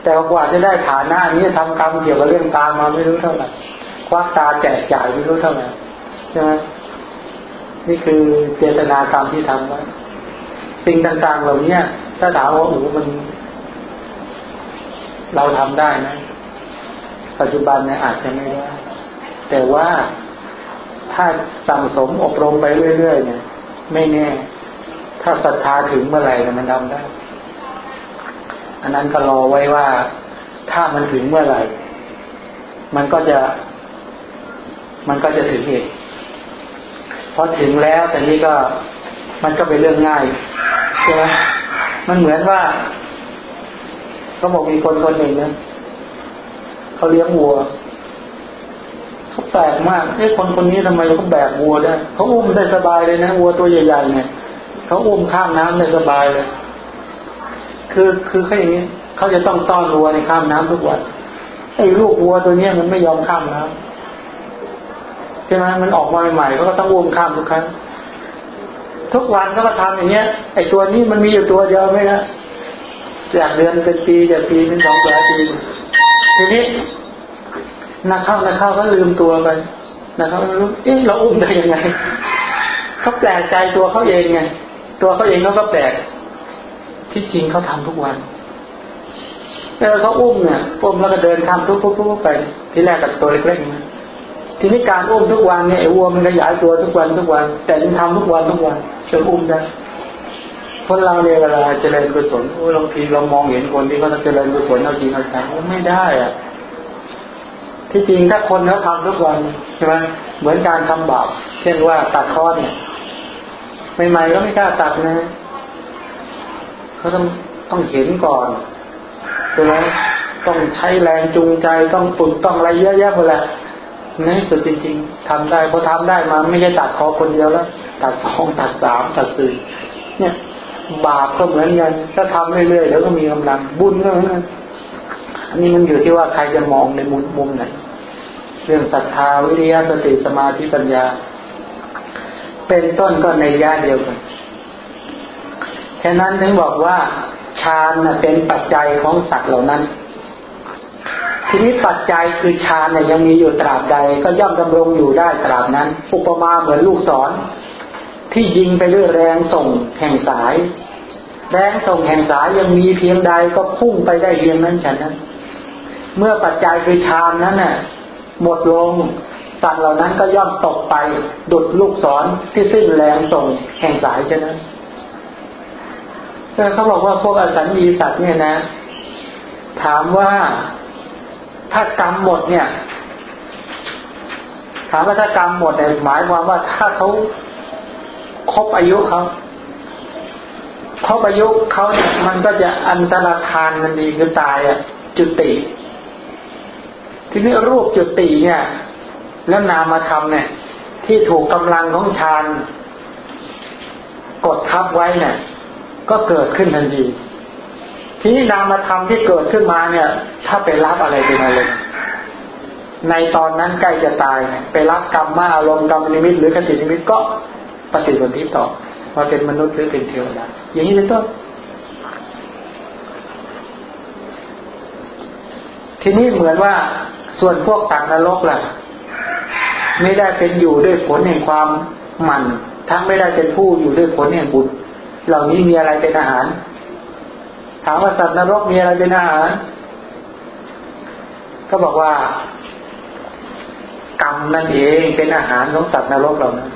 แต่กว่าจะได้ฐานะอันนี้ทำกรรมเกี่ยวกับเรื่องตามาไม่รู้เท่าไหร่ควักตาแจกจ่ายไม่รู้เท่าไหร่ใช่ไหม นี่คือเจตนากรรมที่ทำไว้สิ่งต่างๆเหล่านี้ถ้าถามว่าโอ้มัน เราทำได้ไหมปัจจุบันเนี่ยอาจจะไม่ได้ แต่ว่าถ้าสั่งสมอบรมไปเรื่อยๆเนี่ย ไม่แน่ ถ้าศรัทธาถึงเมื่อไหร่มันทำได้ อันนั้นก็รอไว้ว่าถ้ามันถึงเมื่อไหร่ มันก็จะ มันก็จะถึงเหตุ พอถึงแล้วแต่นี้ก็มันก็เป็นเรื่องง่ายใช่ไหมมันเหมือนว่าเขาบอกมีคนคนหนึ่งนะเขาเลี้ยงวัวเขาแปลกมากไอ้คนคนนี้ทำไมเขาแบกวัวได้เขาอุ้มได้สบายเลยนะวัวตัวใหญ่ๆเนี่ยเขาอุ้มข้ามน้ำได้สบายเลย คือคือเขาอย่างนี้เขาจะต้องต้อนวัวในข้ามน้ำทุกวันไอ้ลูกวัวตัวเนี้ยมันไม่ยอมข้ามน้ำ ใช่ไหมมันออกมาใหม่ๆเขาก็ต้องอุ้มข้ามทุกครั้ง ทุกวันก็มาทำอย่างเงี้ย ไอ้ตัวนี้มันมีอยู่ตัวเดียวไหมนะจากเดือนเป็นปีจากปีเป็นสองปีปีทีนี้นักเข้านักเข้าก็ลืมตัวไปนักเข้ารู้เอ๊ะเราอุ้มได้ยังไงเขาแปลกใจตัวเขาเองไงตัวเขาเองเขาก็แปลกที่จริงเขาทำทุกวันเออเขาอุ้มเนี่ยอุ้มแล้วก็เดินทำทุกๆไป ที่แรกกับตัวเล็กๆนะ ทีนี้การอุ้มทุกวันเนี่ยไอ้วัวมันขยายตัวทุกวันทุกวัน แต่ยังทำทุกวันทุกวันจนอุ้มได้คนเราเนี่ยเวลาเจริญกุศลโอ้บางทีเรามองเห็นคนที่เขาเจริญกุศลเอาจริงเอาจังไม่ได้อะที่จริงถ้าคนเขาทำทุกวันใช่ไหมเหมือนการทำบาปเช่นว่าตัดคอเนี่ยใหม่ๆก็ไม่กล้าตัดนะเขาต้องต้องเห็นก่อนใช่ไหมต้องใช้แรงจูงใจต้องฝึกต้องอะไรเยอะแยะหมดแหละ ในสุดจริงๆทำได้พอทำได้มาไม่ใช่ตัดคอคนเดียวแล้ว ตัดสองตัดสามตัดสี่เนี่ย บาปก็เหมือนกันถ้าทำเรื่อยๆแล้วก็มีกำลังบุญก็เหมือนกันอันนี้มันอยู่ที่ว่าใครจะมองในมุมมุมไหนเรื่องศรัทธาวิริยะสติสมาธิปัญญา เป็นต้นก็ในย่าเดียวกันฉะนั้นถึงบอกว่าฌานเป็นปัจจัยของสัตว์เหล่านั้น ทีนี้ปัจจัยคือฌานเนี่ยยังมีอยู่ตราบใด ก็ย่อมดำรงอยู่ได้ตราบนั้น อุปมาเหมือนลูกศร ที่ยิงไปด้วยแรงส่งแห่งสาย แรงส่งแห่งสายยังมีเพียงใดก็พุ่งไปได้เพียงนั้นฉันนั้น เมื่อปัจจัยคือฌานนั้นน่ะหมดลงสัตว์เหล่านั้นก็ย่อมตกไปดุดลูกศรที่สิ้นแรงส่งแห่งสายฉะนั้นแต่เขาบอกว่าพวกอสัญญีสัตว์เนี่ยนะ ถามว่า ถ้ากรรมหมดเนี่ยถามว่าถ้ากรรมหมดเนี่ยหมายความว่าถ้าเขาครบอายุเขาครบอายุเขาเนี่ยมันก็จะอันตรธานมันดีคือตายอะ จุติ ทีนี้รูปจุติเนี่ย แล้วนามาทำเนี่ย ที่ถูกกำลังของฌานกดทับไว้เนี่ย ก็เกิดขึ้นทันที ทีนี้นามธรรมที่เกิดขึ้นมาเนี่ย ถ้าไปรับอะไรเป็นอะไรในตอนนั้นใกล้จะตายไปรับกรรมมาอารมณ์กรรมนิมิต หรือคตินิมิตก็ปฏิสนธิต่อว่าเป็นมนุษย์หรือเป็นเทวดาอย่างนี้เป็นต้นทีนี้เหมือนว่าส่วนพวกตักนรกล่ะ ไม่ได้เป็นอยู่ด้วยผลแห่งความหมันทั้งไม่ได้เป็นผู้อยู่ด้วยผลแห่งบุญเหล่านี้มีอะไรเป็นอาหาร ถามว่าสัตว์นรกมีอะไรเป็นอาหารก็บอกว่ากรรมนั่นเองเป็นอาหารของสัตว์นรกเรานะ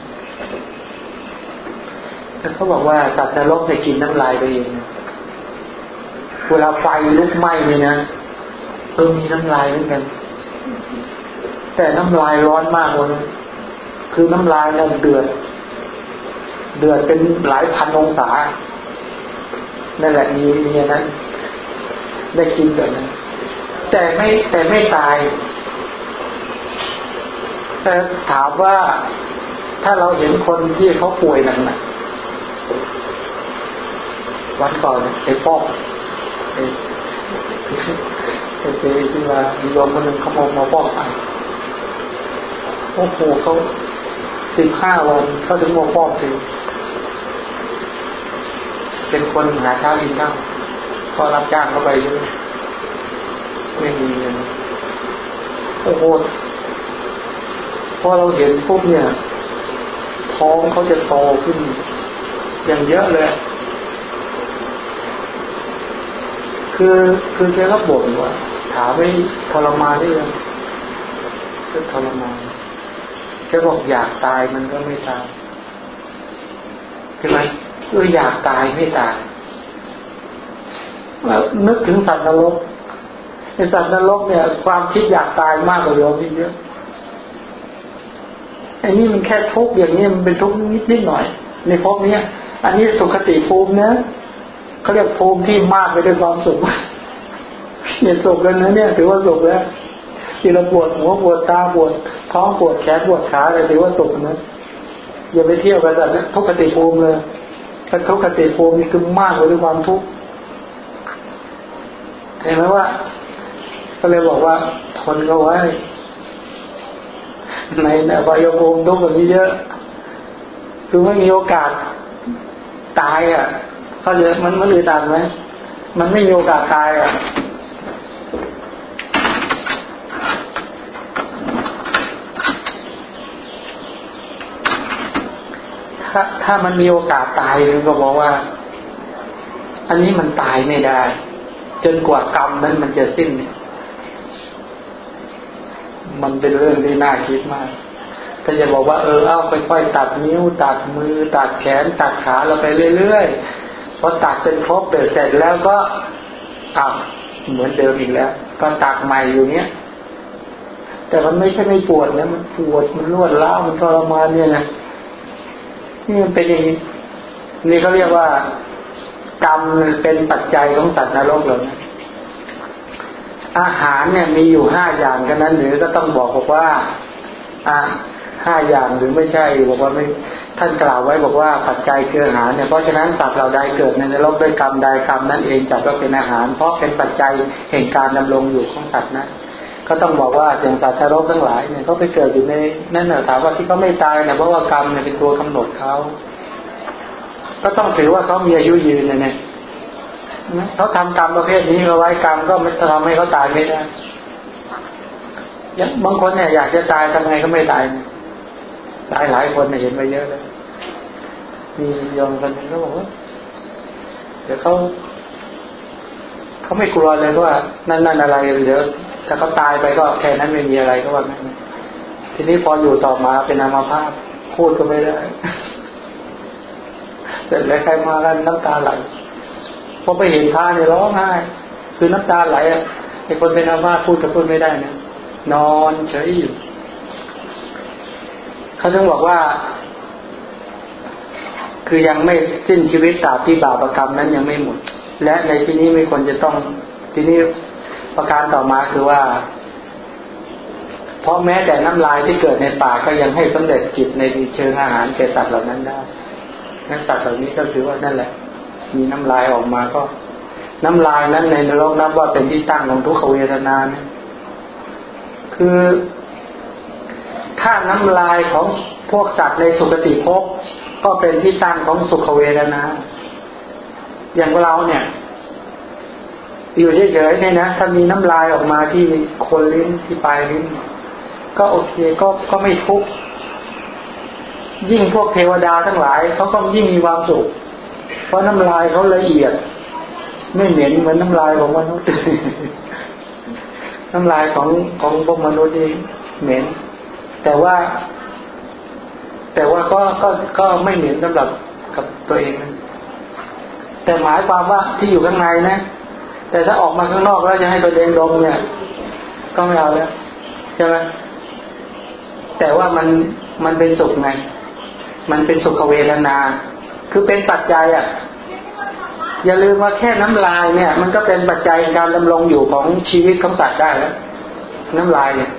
เขาบอกว่าสัตว์นรกจะกินน้ำลายตัวเองเวลาไฟลุกไหม้เนี่ยนะเออมีน้ำลายเหมือนกัน แต่น้ำลายร้อนมากเลยคือน้ำลายนั่นเดือด เดือดเป็นหลายพันองศา นั่นแหละมีมีนั้นได้กินแบบนั้น แต่ไม่แต่ไม่ตายแต่ถามว่าถ้าเราเห็นคนที่เขาป่วยหนักๆวันก่อนไอ้ปอกไอ้ไอ้เจ๊ที่ว่ามีโยมคนหนึ่งเขามามาปอกไปโอ้โหเขาสิบห้าวันเขาถึงมาปอกที เป็นคนหาเช้ากินข้าวพอรับจ้างเข้าไปเยอะไม่มีเงินโอ้โหพอเราเห็นปุ๊บเนี่ย ท้องเขาจะโตขึ้น อย่างเยอะเลย คือคือแกก็บ่นว่าถามไม่ทรมานได้ยังก็ทรมานแกบอกอยากตายมันก็ไม่ตายใช่ไหม คืออยากตายไม่ตายนึกถึงสัตว์นรกในสัตว์นรกเนี่ย ความคิดอยากตายมากกว่าโยมเยอะอ้นี่มันแค่ทุกข์อย่างนี้มันเป็นทุกข์นิดนิดหน่อย ในภพนี้อันนี้สุขติภูมินะเขาเรียกภูมิที่มากไปด้วยความสุขเนี่ยสุขแล้วนะเนี่ยถือว่าสุขแล้วที่เราปวดหัวปวดตาปวดท้องปวดแขนปวดขาอะไรถือว่าสุขนะอย่าไปเที่ยวกันแบบนี้ทุกขติภูมิเลย ถ้าทุกขติภูมินี่คือมากกว่าด้วยความทุกข์เห็นไหมว่า ก็เลยบอกว่าทนก็ไว้ในในบายภูมิทุกข์แบบนี้เยอะ คือไม่มีโอกาสตายอะเขาเลยมันมันอืดอัดไหมมันไม่มีโอกาสตายอะ ถ้าถ้ามันมีโอกาสตายมันก็บอกว่า อันนี้มันตายไม่ได้ จนกว่ากรรมนั้นมันจะสิ้นมันเป็นเรื่องที่น่าคิดมากถ้าจะบอกว่าเออ เอาค่อยๆตัดนิ้ว ตัดมือ ตัดแขน ตัดขาเราไปเรื่อยๆพอตัดจนครบเสร็จแล้วก็อ้าวเหมือนเดิมอีกแล้ว ก็ตัดใหม่อยู่เนี้ย แต่มันไม่ใช่ไม่ปวดนะมันปวดมันรวดล้ามันทรมานเนี่ยนะ นี่มันเป็นอย่างนี้นี่เขาเรียกว่ากรรมเป็นปัจจัยของสัตว์นรกเหล่านั้นอาหารเนี่ยมีอยู่ห้าอย่างกันนั้น หรือก็ต้องบอกบอกว่า อ่าห้าอย่างหรือไม่ใช่บอกว่าไม่ท่านกล่าวไว้บอกว่าปัจจัยคืออาหารเนี่ยเพราะฉะนั้นสัตว์เราใดเกิดในนรกด้วยกรรมใดกรรมนั้นเองจัดว่าเป็นอาหาร เพราะเป็นปัจจัยแห่งการดำรงอยู่ของสัตว์นะ ก็ต้องบอกว่าอย่างสัตว์นรกทั้งหลายเนี่ยเขาไปเกิดอยู่ในนั่นแหละถามว่าที่เขาไม่ตายเนี่ยเพราะว่ากรรมเนี่ยเป็นตัวกำหนดเขาก็ต้องถือว่าเขามีอายุยืนเนี่ยเขาทำกรรมประเภทนี้เอาไว้กรรมก็ไม่ทำให้เขาตายไม่ได้ยังบางคนเนี่ยอยากจะตายทำไงก็ไม่ตายตายหลายคนเนี่ยเห็นไปเยอะเลยมียองคนนึงเขาบอกว่าเดี๋ยวเขาเขาไม่กลัวเลยว่า นั่นนั่นอะไรเดี๋ยว ถ้าเขาตายไปก็แค่นั้นไม่มีอะไรก็ว่างั้นทีนี้พออยู่ต่อมาเป็นอามาพาตพูดก็ไม่ได้เสร็จแล้วใครมากันน้ำตาไหลพอไปเห็นพระเนี่ยร้องไห้คือน้ำตาไหลอะไอ้คนเป็นอามาพูดก็พูดไม่ได้นะนอนเฉยอยู่เขาต้องบอกว่า คือยังไม่สิ้นชีวิตตาบที่บาปรกรรมนั้นยังไม่หมด และในที่นี้ไม่ควรจะต้อง ที่นี้ ประการต่อมาคือว่า เพราะแม้แต่น้ำลายที่เกิดในปากก็ยังให้สำเร็จกิจในเชิงอาหารแก่สัตว์เหล่านั้นได้นั้นสัตว์เหล่านี้ก็คือว่านั่นแหละ มีน้ำลายออกมาก็ น้ำลายนั้นในนรกนับว่าเป็นที่ตั้งของทุกขเวทนานะคือถ้าน้ำลายของพวกสัตว์ในสุคติภพก็เป็นที่ตั้งของสุขเวทนา อย่างเราเนี่ย อยู่เฉยๆเนี่ยนะถ้ามีน้ำลายออกมาที่คนลิ้นที่ปลายลิ้น ก็โอเคก็ก็ไม่ทุกข์ยิ่งพวกเทวดาทั้งหลายเขาก็ยิ่งมีความสุข เพราะน้ำลายเขาละเอียด ไม่เหม็นเหมือนน้ำลายของมนุษย์น้ำลายของของพวกมนุษย์นี่เหม็น แต่ว่า แต่ว่าก็ก็ก็ไม่เหม็นสำหรับกับตัวเอง แต่หมายความว่าที่อยู่ข้างในนะ แต่ถ้าออกมาข้างนอกแล้วจะให้ตัวเองดมเนี่ย ก็ไม่เอาแล้วใช่ไหมแต่ว่ามันมันเป็นสุขไง มันเป็นสุขเวทนา คือเป็นปัจจัยอะ อย่าลืมว่าแค่น้ำลายเนี่ย มันก็เป็นปัจจัยการดำรงอยู่ของชีวิตของสัตว์ได้แล้วน้ำลายเนี่ย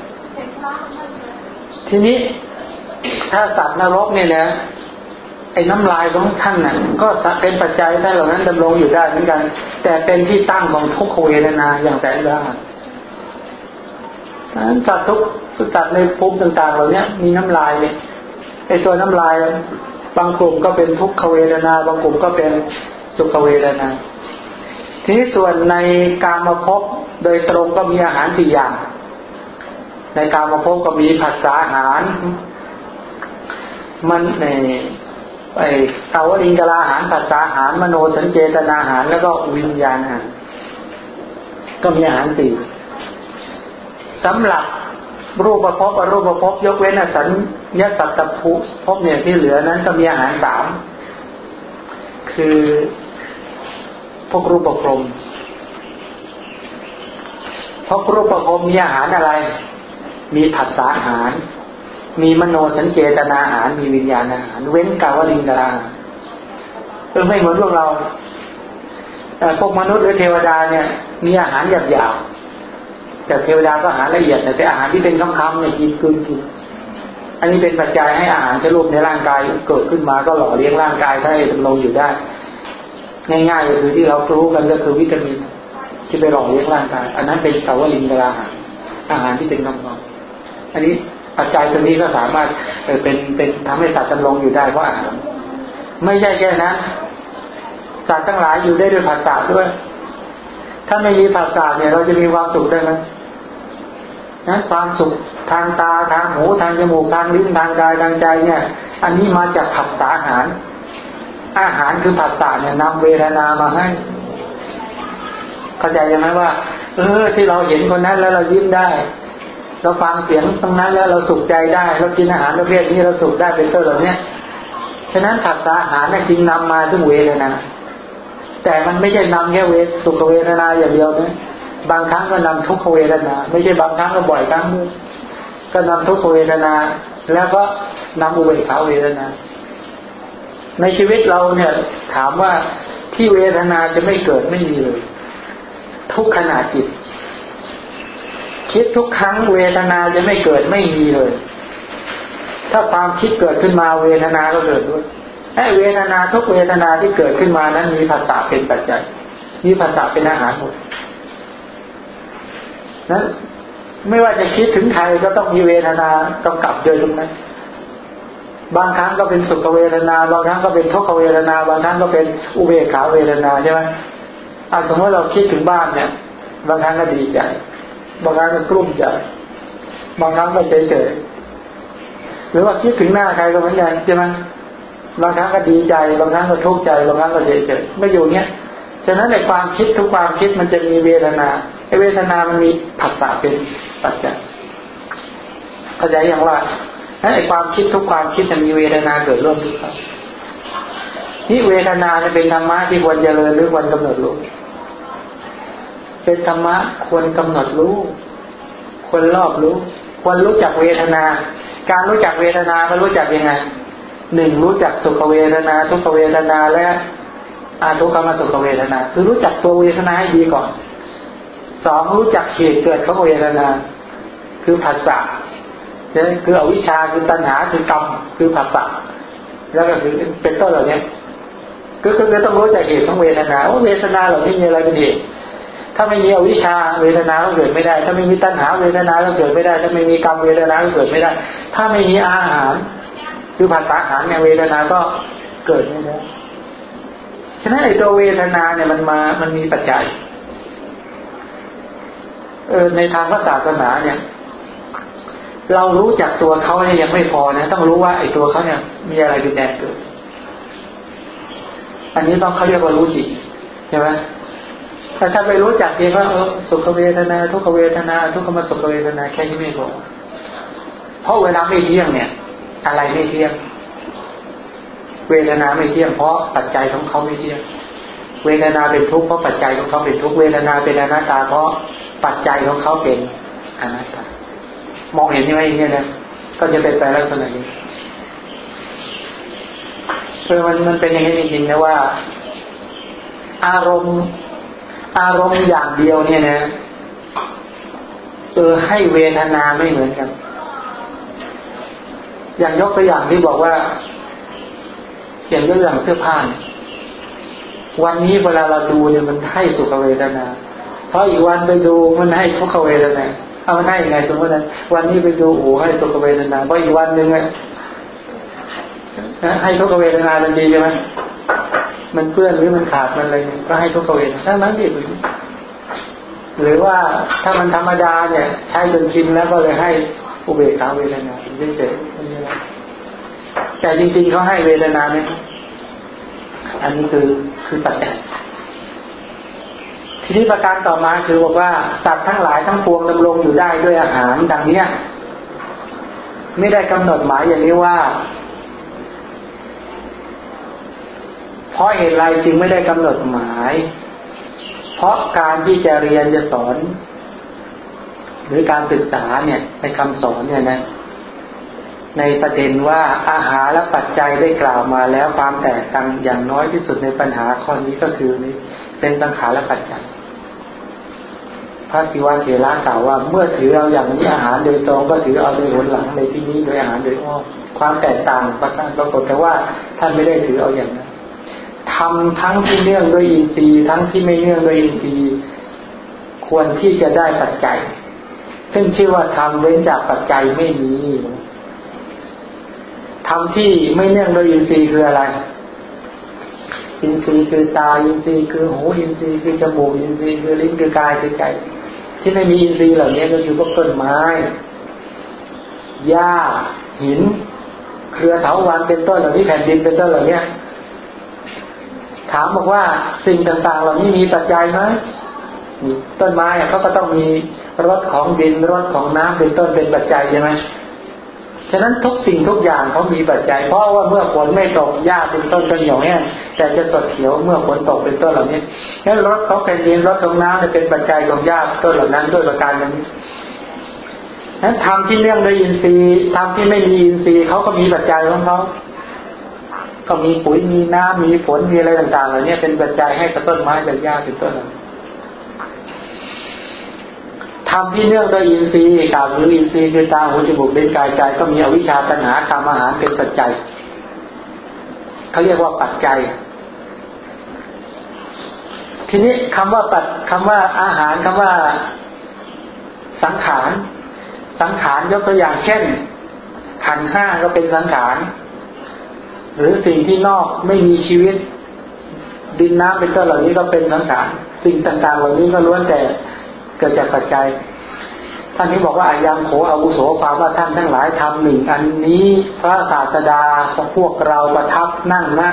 ทีนี้ถ้าสัตว์นรกเนี่ยนะ น้ำลายของท่านน่ะก็เป็นปัจจัยได้เหล่านั้นดำรงอยู่ได้เหมือนกัน แต่เป็นที่ตั้งของทุกขเวทนาอย่างแสนสาหันั้นสัตว์ทุกสัตว์ในภูมิต่างๆ เหล่านี้มีน้ำลายเนี่ยไอ้ตัวน้ำลายบางกลุ่มก็เป็นทุกขเวทนา บางกลุ่มก็เป็นสุขเวทนา ทีนี้ส่วนในการมาพบโดยตรงก็มีอาหารสี่อย่าง ในการมาพบก็มีผัสสะอาหาร มันใน ไอเตาวริงกลาหารผัสสะอาหารมโนสัญเจตนาหารแล้วก็วิญญาณหารก็มีอาหารสี่สำหรับรูปประพบอรูปประพบยกเว้นอสัญญาสัตตภุพบเนี่ยที่เหลือนั้นก็มีอาหารสามคือพวกรูปกลมพราะรูปภพมีอาหารอะไร มีผัสสะอาหาร มีมโนสัญเจตนาอาหารมีวิญญาณอาหาร เว้นกาวลิงกาเออไม่เหมือนพวกเราแต่พวกมนุษย์หรือเทวดาเนี่ย มีอาหารหยาบๆแต่เทวดาก็อาหารละเอียดแต่อาหารที่เป็นคำๆเนี่ยกินกินกินอันนี้เป็นปัจจัยให้อาหารจะรูปในร่างกายเกิดขึ้นมาก็หล่อเลี้ยงร่างกายให้ดำรงอยู่ได้ ง่ายๆก็คือที่เรารู้กันก็คือวิตามินที่ไปหล่อเลี้ยงร่างกาย อันนั้นเป็นกาวลินกาอาหารอาหารที่เป็นคำๆอันนี้ ปัจจัยตัวนี้ก็สามารถเป็นเป็นทำให้สัตว์ดำรงอยู่ได้เพราะอาหารไม่ใช่แค่นั้นสัตว์ทั้งหลายอยู่ได้ด้วยผัสสะด้วย ถ้าไม่มีผัสสะเนี่ย เราจะมีความสุขได้ไหมนั้นความสุขทางตาทางหูทางจมูกทางลิ้นทางกายทางใจเนี่ย อันนี้มาจากผัสสะอาหาร อาหารคือผัสสะเนี่ยนำเวทนามาให้เข้าใจยังไหมว่า เออที่เราเห็นคนนั้นแล้วเรายิ้มได้ เราฟังเสียงตรงนั้นแล้วเราสุขใจได้เรากินอาหารประเภทนี้เราสุขได้เป็นต้นเหล่านี้ฉะนั้นผัสสะอาหารเนี่ยจึงนำมาซึ่งเวทนาแต่มันไม่ใช่นำแค่เวทสุขเวทนาอย่างเดียวนะบางครั้งก็นำทุกขเวทนา ไม่ใช่บางครั้งก็บ่อยครั้งก็นำทุกขเวทนา แล้วก็นำอุเบกขาเวทนา ในชีวิตเราเนี่ยถามว่าที่เวทนาจะไม่เกิดไม่มีเลย ทุกขณะจิต คิดทุกครั้งเวทนาจะไม่เกิดไม่มีเลย ถ้าความคิดเกิดขึ้นมาเวทนาก็เกิดด้วยไอ้เวทนาทุกเวทนาที่เกิดขึ้นมานั้นมีภาษาเป็นปัจจัย มีภาษาเป็นอาหารหมดนั้นไม่ว่าจะคิดถึงใครก็ต้องมีเวทนากำกับเดินตรงนั้น บางครั้งก็เป็นสุขเวทนา บางครั้งก็เป็นทุกขเวทนา บางครั้งก็เป็นอุเบกขาเวทนาใช่ไหมอาสมมติเราคิดถึงบ้านเนี่ย บางครั้งก็ดีใจ บางครั้งก็กลุ้มใจบางครั้งก็เฉยเฉยหรือว่าคิดถึงหน้าใครก็เหมือนกันใช่ไหมบางครั้งก็ดีใจบางครั้งก็ทุกข์ใจบางครั้งก็เฉยเฉยไม่อยู่เนี้ยฉะนั้นในความคิดทุกความคิดมันจะมีเวทนาไอเวทนามันมีผัสสะเป็นปัจจัยเข้าใจอย่างว่าไอความคิดทุกความคิดจะมีเวทนาเกิดร่วมกันครับนี่เวทนาจะเป็นธรรมะที่ควรเจริญหรือควรกำหนดรู้ เป็นธรรมะควรกำหนดรู้ ควรรอบรู้ ควรรู้จักเวทนา การรู้จักเวทนาก็รู้จักยังไงหนึ่งรู้จักสุขเวทนา ทุกเวทนาและอาทุกขมสุขเวทนา คือรู้จักตัวเวทนาให้ดีก่อนสองรู้จักเหตุเกิดของเวทนา คือผัสสะเนี่ยคืออวิชชาคือตัณหาคือกรรมคือผัสสะแล้วก็คือเป็นต้นเหล่านี้ก็คือต้องรู้จักเหตุของเวทนาว่าเวทนาเหล่านี้มีอะไรเป็นเหตุ ถ้าไม่มีอวิชชาเวทนาก็เกิดไม่ได้ ถ้าไม่มีตัณหาเวทนาก็เกิดไม่ได้ ถ้าไม่มีกรรมเวทนาก็เกิดไม่ได้ ถ้าไม่มีอาหารคือผัสสะอาหารเนี่ยเวทนาก็เกิดไม่ได้ฉะนั้นไอ้ตัวเวทนาเนี่ยมันมา มันมีปัจจัย เออในทางพระศาสนาเนี่ย เรารู้จักตัวเขาเนี่ยยังไม่พอนะต้องรู้ว่าไอ้ตัวเขาเนี่ย มีอะไรเป็นแดนเกิด อันนี้ต้องเขาเรียกว่ารู้จิตใช่ไหม แต่ถ้าไปรู้จักเพียงว่าเออสุขเวทนา ทุกขเวทนา ทุกขมสุขเวทนาแค่นี้ไม่พอเพราะเวลาไม่เที่ยงเนี่ย อะไรไม่เที่ยง เวทนาไม่เที่ยง เพราะปัจจัยของเขาไม่เที่ยง เวทนาเป็นทุกข์เพราะปัจจัยของเขาเป็นทุกข์เวทนาเป็นอนัตตา เพราะปัจจัยของเขาเป็นอนัตตามองเห็นยังไงอย่างเงี้ยนะก็จะเป็นไปลักษณะนี้คือมันมันเป็นอย่างนี้จริงๆนะว่า อารมณ์ อารมณ์อย่างเดียวเนี่ยนะเออให้เวทนาไม่เหมือนกัน อย่างยกตัวอย่างที่บอกว่าอย่างเรื่องเสื้อผ้าวันนี้เวลาเราดูเนี่ยมันให้สุขเวทนา เพราะอีกวันไปดูมันให้ทุกขเวทนาเอามันให้ยังไงสมมตินะวันนี้ไปดูโอ้ให้สุกขเวทนาเพราะอีกวันหนึ่งอะให้ทุกขเวทนาทันทีใช่ไหม มันเปื้อนหรือมันขาดมันอะไรก็ให้ทุกขเวทนานั้นดิหรือว่าถ้ามันธรรมดาเนี่ย ใช้จนชินแล้วก็เลยให้อุเบกขาเวทนาเฉยๆแต่จริงๆเขาให้เวทนาเนี่ยอันนี้คือคือปัจจัยทีนี้ประการต่อมาคือบอกว่าสัตว์ทั้งหลายทั้งปวงดำรงอยู่ได้ด้วยอาหารดังเนี้ย ไม่ได้กำหนดหมายอย่างนี้ว่า เพ ราะเหตุไรจึงไม่ได้กำหนดหมาย เพราะการที่จะเรียนจะสอน หรือการศึกษาเนี่ยในคำสอนเนี่ยนะ ในประเด็นว่าอาหารและปัจจัยได้กล่าวมาแล้วความแตกต่างอย่างน้อยที่สุดในปัญหาข้อนี้ก็คือนี้เป็นสังขารและปัจจัยพระศิวะเถระกล่าวว่าเมื่อถือเอาอย่างนี้อาหารโดยตรงก็ถือเอาโดยหนหลังในที่นี้โดยอาหารโดยอ้อมความแตกต่างประการปรากฏแต่ว่าท่านไม่ได้ถือเอาอย่างนั้น ทำทั้งที่เนื่องด้วยอินทรีย์ทั้งที่ไม่เนื่องด้วยอินทรีย์ควรที่จะได้ปัจจัย ซึ่งชื่อว่าทำเว้นจากปัจจัยไม่มีทำที่ไม่เนื่องด้วยอินทรีย์คืออะไร อินทรีย์คือตา อินทรีย์คือหูอินทรีย์คือจมูก อินทรีย์คือลิ้นคือกายคือใจ ที่ไม่มีอินทรีย์เหล่านี้ก็คือพวกต้นไม้ หญ้า หิน เครือเถาวันเป็นต้นเหล่านี้แผ่นดินเป็นต้นเหล่านี้ ถามบอกว่าสิ่งต่างๆ เหล่านี้มีปัจจัยไหมต้นไม้เขาก็ต้องมีรสของดินรสของน้ำเป็นต้นเป็นปัจจัยใช่ไหมฉะนั้นทุกสิ่งทุกอย่างเขามีปัจจัย เพราะว่าเมื่อฝนไม่ตกหญ้าเป็นต้นก็เหี่ยวแห้งแต่จะสดเขียวเมื่อฝนตกเป็นต้นเหล่านี้แล้วรสเขาเป็นดินรสของน้ำเป็นปัจจัยของหญ้าต้นเหล่านั้นด้วยประการนี้นั้นทำที่เรื่องด้วยอินทรีย์ทำที่ไม่มีอินทรีย์เขาก็มีปัจจัยของเขา ก็มีปุ๋ยมีน้ำมีฝนมีอะไรต่างๆเหล่านี้เป็นปัจจัยให้กับต้นไม้กับหญ้าเป็นต้นทำที่เนื่องด้วยอินทรีย์กล่าวหรืออินทรีย์คือตาหูจมูกเล่นกายใจก็มีอวิชชาตัณหาทำอาหารเป็นปัจจัยเขาเรียกว่าปัจจัย ทีนี้คำว่าปัดคำว่าอาหารคำว่าสังขารสังขารยกตัวอย่างเช่นขันห้าก็เป็นสังขาร หรือสิ่งที่นอกไม่มีชีวิต ดินน้ำเป็นต้นเหล่านี้ก็เป็นสังขารสิ่งต่างๆเหล่านี้ก็ล้วนแต่เกิดจากปัจจัยท่านนี้บอกว่าอายังโขอาวุโสความว่าท่านทั้งหลายทำหนึ่ง อันนี้พระศาสดาของพวกเราประทับนั่งนะ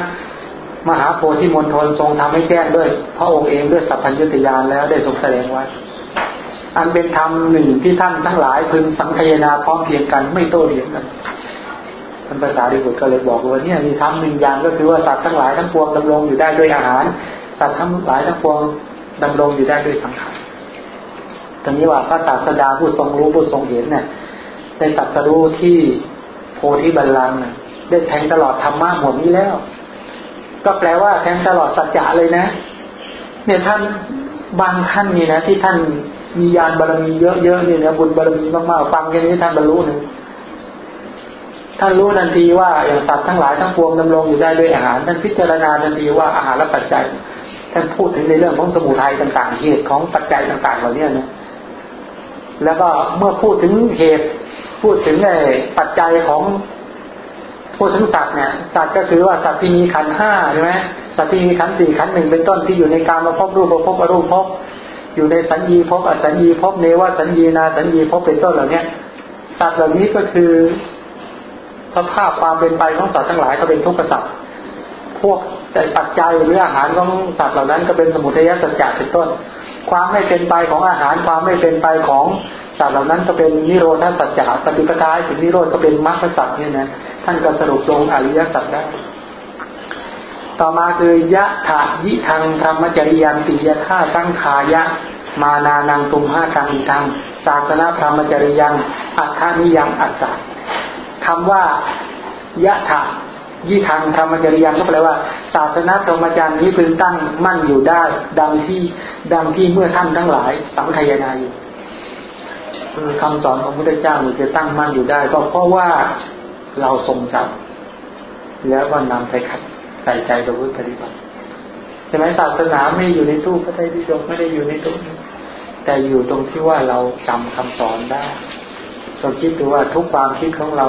มหาโพธิมณฑลทรงทำให้แจ้งด้วย พระองค์เองด้วยสัพพัญญุตยานแล้วได้ทรงแสดงไว้ อันเป็นธรรมหนึ่งที่ท่านทั้งหลายพึงสังคยนาพร้อมเพียงกันไม่โต้เถียงกัน ท่านภาษาดิบุตรก็เลยบอกว่าเนี่ยมีธรรมหนึ่งอย่างก็คือว่าสัตว์ทั้งหลายทั้งปวงดำรงอยู่ได้ด้วยอาหาร สัตว์ทั้งหลายทั้งปวงดำรงอยู่ได้ด้วยสังขารตอนนี้ว่าพระศาสดาผู้ทรงรู้ผู้ทรงเห็นเนี่ยได้ตัดสรู้ที่โพธิบัลลังก์ได้แทงตลอดธรรมะหมดนี้แล้ว ก็แปลว่าแทงตลอดสัจจะเลยนะ เนี่ยท่านบางท่านนี่นะที่ท่านมียานบารมีเยอะๆเนี่ยนะบุญบารมีมากๆฟังแค่นี้ท่านบรรลุหนึ่ง ท่านรู้ทันทีว่าอย่างสัตว์ทั้งหลายทั้งปวงดำรงอยู่ได้ด้วยอาหารท่านพิจารณาทันทีว่าอาหารและปัจจัย ท่านพูดถึงในเรื่องของสมุทัยต่างๆ เหตุของปัจจัยต่างๆเหล่านี้นะแล้วก็เมื่อพูดถึงเหตุ พูดถึงในปัจจัยของพูดถึงสัตว์เนี่ยสัตว์ก็คือว่าสัตว์ที่มีขันห้าใช่ไหมสัตว์ที่มีขันสี่ขันหนึ่งเป็นต้นที่อยู่ในการมาพบรูปพบอรูปพบอยู่ในสัญญีพบอสัญญีพบเนวสัญญีนาสัญญีพบเป็นต้นเหล่านี้สัตว์เหล่านี้ก็คือ สภาพความเป็นไปของสัตว์ทั้งหลายก็เป็นทุกข์สัตว์พวกแต่ปัจจัยหรืออาหารของสัตว์เหล่านั้นก็เป็นสมุทัยสัจจะเป็นต้น ความไม่เป็นไปของอาหารความไม่เป็นไปของสัตว์เหล่านั้นก็เป็นนิโรธสัจจะปฏิปทาถึงนิโรธก็เป็นมรรคสัจเนี่ยนะท่านก็สรุปลงอริยสัจได้ต่อมาคือยะถายิทางธรรมจริยันติยธาตั้งขายะ มานานังตุมห้ากังอีทางศาสนาธรรมจริยังอัฏฐานิยังอัจฉริ คำว่ายะถะยี่ทางธรรมจริยังก็แปลว่า ศาสนาธรรมจารย์นี้พึงตั้งมั่นอยู่ได้ ดังที่ดังที่เมื่อท่านทั้งหลายสังขยนาอยู่คือคำสอนของพระพุทธเจ้านี่จะตั้งมั่นอยู่ได้ ก็เพราะว่าเราทรงจำแล้วก็นำไปขัดใส่ใจประพฤติปฏิบัติใช่ไหมศาสนาไม่อยู่ในตู้พระไตรปิฎกไม่ได้อยู่ในตู้แต่อยู่ตรงที่ว่าเราจำคำสอนได้ ลองคิดดูว่าทุกความคิดของเรา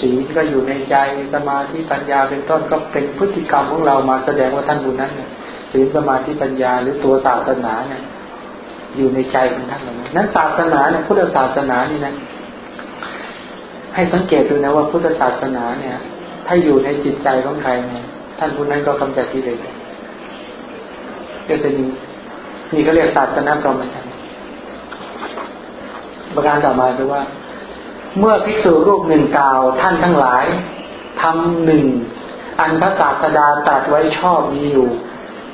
ศีลก็อยู่ในใจสมาธิปัญญาเป็นต้นก็เป็นพฤติกรรมของเรามาแสดงว่าท่านบุญนั้นศีลสมาธิปัญญาหรือตัวศาสนาเนี่ยอยู่ในใจของท่านเลยนั้นศาสนาเนี่ยพุทธศาสนานี่นะให้สังเกตดูนะว่าพุทธศาสนาเนี่ย ถ้าอยู่ในจิตใจของใครเนี่ยท่านผู้นั้นก็กำจัดที่เลยก็จะมีนี่เขาเรียกศาสนาพรหมจรรย์ประการต่อมาคือว่า เมื่อภิกษุรูปหนึ่งกล่าวท่านทั้งหลายทำหนึ่งอันพระศาสดาตรัสไว้ชอบมีอยู่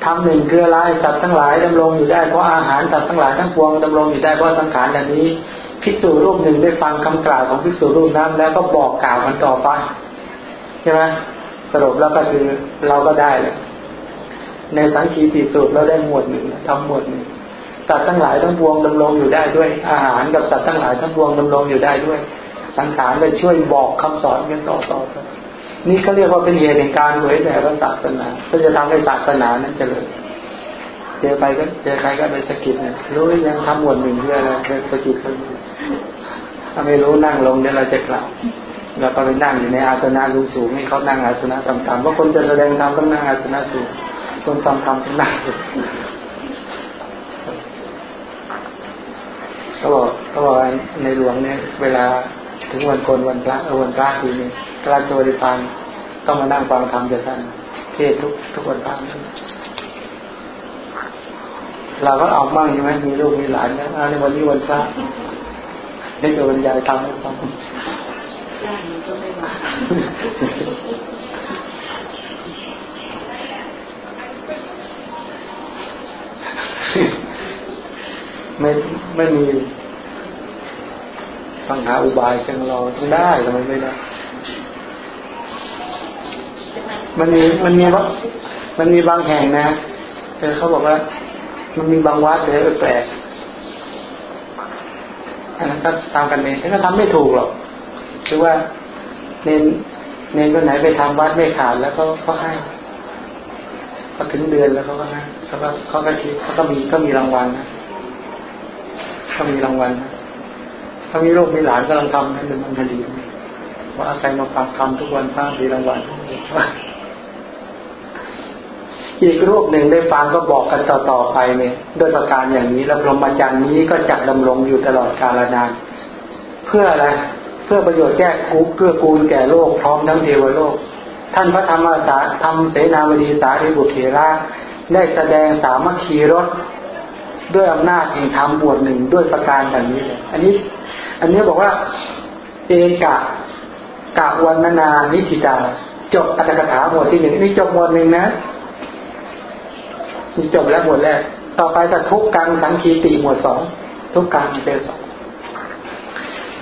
ทำหนึ่งคืออะไรสัตว์ทั้งหลายดำรงอยู่ได้เพราะอาหารสัตว์ทั้งหลายทั้งปวงดำรงอยู่ได้เพราะสังขารเหล่างนี้ภิกษุรูปหนึ่งได้ฟังคำกล่าวของภิกษุรูปนั้นแล้วก็บอกกล่าวมันต่อไปใช่ไหมสรุปแล้วก็คือเราก็ได้เลยในสังคีติสูตรเราได้หมวดหนึ่งทำหมวดหนึ่งสัตว์ทั้งหลายทั้งปวงดำรงอยู่ได้ด้วย อาหารกับสัตว์ทั้งหลายทั้งปวงดำรงอยู่ได้ด้วย สังขารไปช่วยบอกคำสอนกันต่อต่อไปนี่เขาเรียกว่าเป็นเหตุแห่งการเผยแผ่พระศาสนาเพื่อจะทำให้ศาสนานั้นเจริญเจอไปก็เจอใครก็ไปสกิดเนี่ยรู้ยังทำหมวดหนึ่งเพื่ออะไรเพื่อสกิดคนถ้าไม่รู้นั่งลงเดี๋ยวเราจะกล่าวเราก็ไปนั่งอยู่ในอาสนะสูงให้เขานั่งอาสนะต่ำๆเพราะคนจะแสดงธรรมต้องนั่งอาสนะสูงคนฟังธรรมต้องนั่งเขาบอกเขาบอกในหลวงเนี่ยเวลา ถึงวันโกนวันพระเออวันพระทีนี้กราชบริพารต้องมานั่งฟังธรรมจากท่านเทศทุกทุกวันพระเราก็เอามั่งใช่ไหมมีลูกมีหลานนะในวันนี้วันพระให้ตัวบรรยายทำให้ฟังไม่ไม่มี ฟังหาอุบายเชิงเราต้องได้ทำไมไม่ได้ มันมีมันมีว่ามันมีบางแห่งนะเออเขาบอกว่า มันมีบางวัดเลยแปลกอันนั้นก็ตามกันเองแต่ก็ทำไม่ถูกหรอกคือว่าเน้นเน้นคนไหนไปทำวัดไม่ขาดแล้วเขาเขาให้พอถึงเดือนแล้วเขาก็ให้เขาก็เขาก็คิดเขาก็มีก็มีรางวัลนะเขามีรางวัลนะ ถ้ามีลูกมีหลานก็ลังทำนั่นเป็นมันคดีว่าใครมาฟังทำทุกวันสร้างมีรางวัลอีกรูปหนึ่งได้ฟังก็บอกกันต่อๆไปเนี่ยด้วยประการอย่างนี้แล้วพรหมจรรย์นี้ก็จะดำรงอยู่ตลอดกาลนาน เพื่ออะไรเพื่อประโยชน์แก้กุเพื่อกูลแก่โลกพร้อมทั้งเทวโลก ท่านพระธรรมสาธรรมเสนาวดีสารีบุตรเถระได้แสดงสามัคคีรถด้วยอำนาจแห่งธรรมบวชหนึ่งด้วยประการแบบนี้ อันนี้ อันนี้บอกว่า เอกะกะวันนานิธิตาจบอัตถกถาหมวดที่หนึ่งนี่จบหมวดหนึ่งนะนี่จบแล้วหมวดแรกต่อไปจะทุกกังสังคีติหมวดสองทุกกังเป็นสอง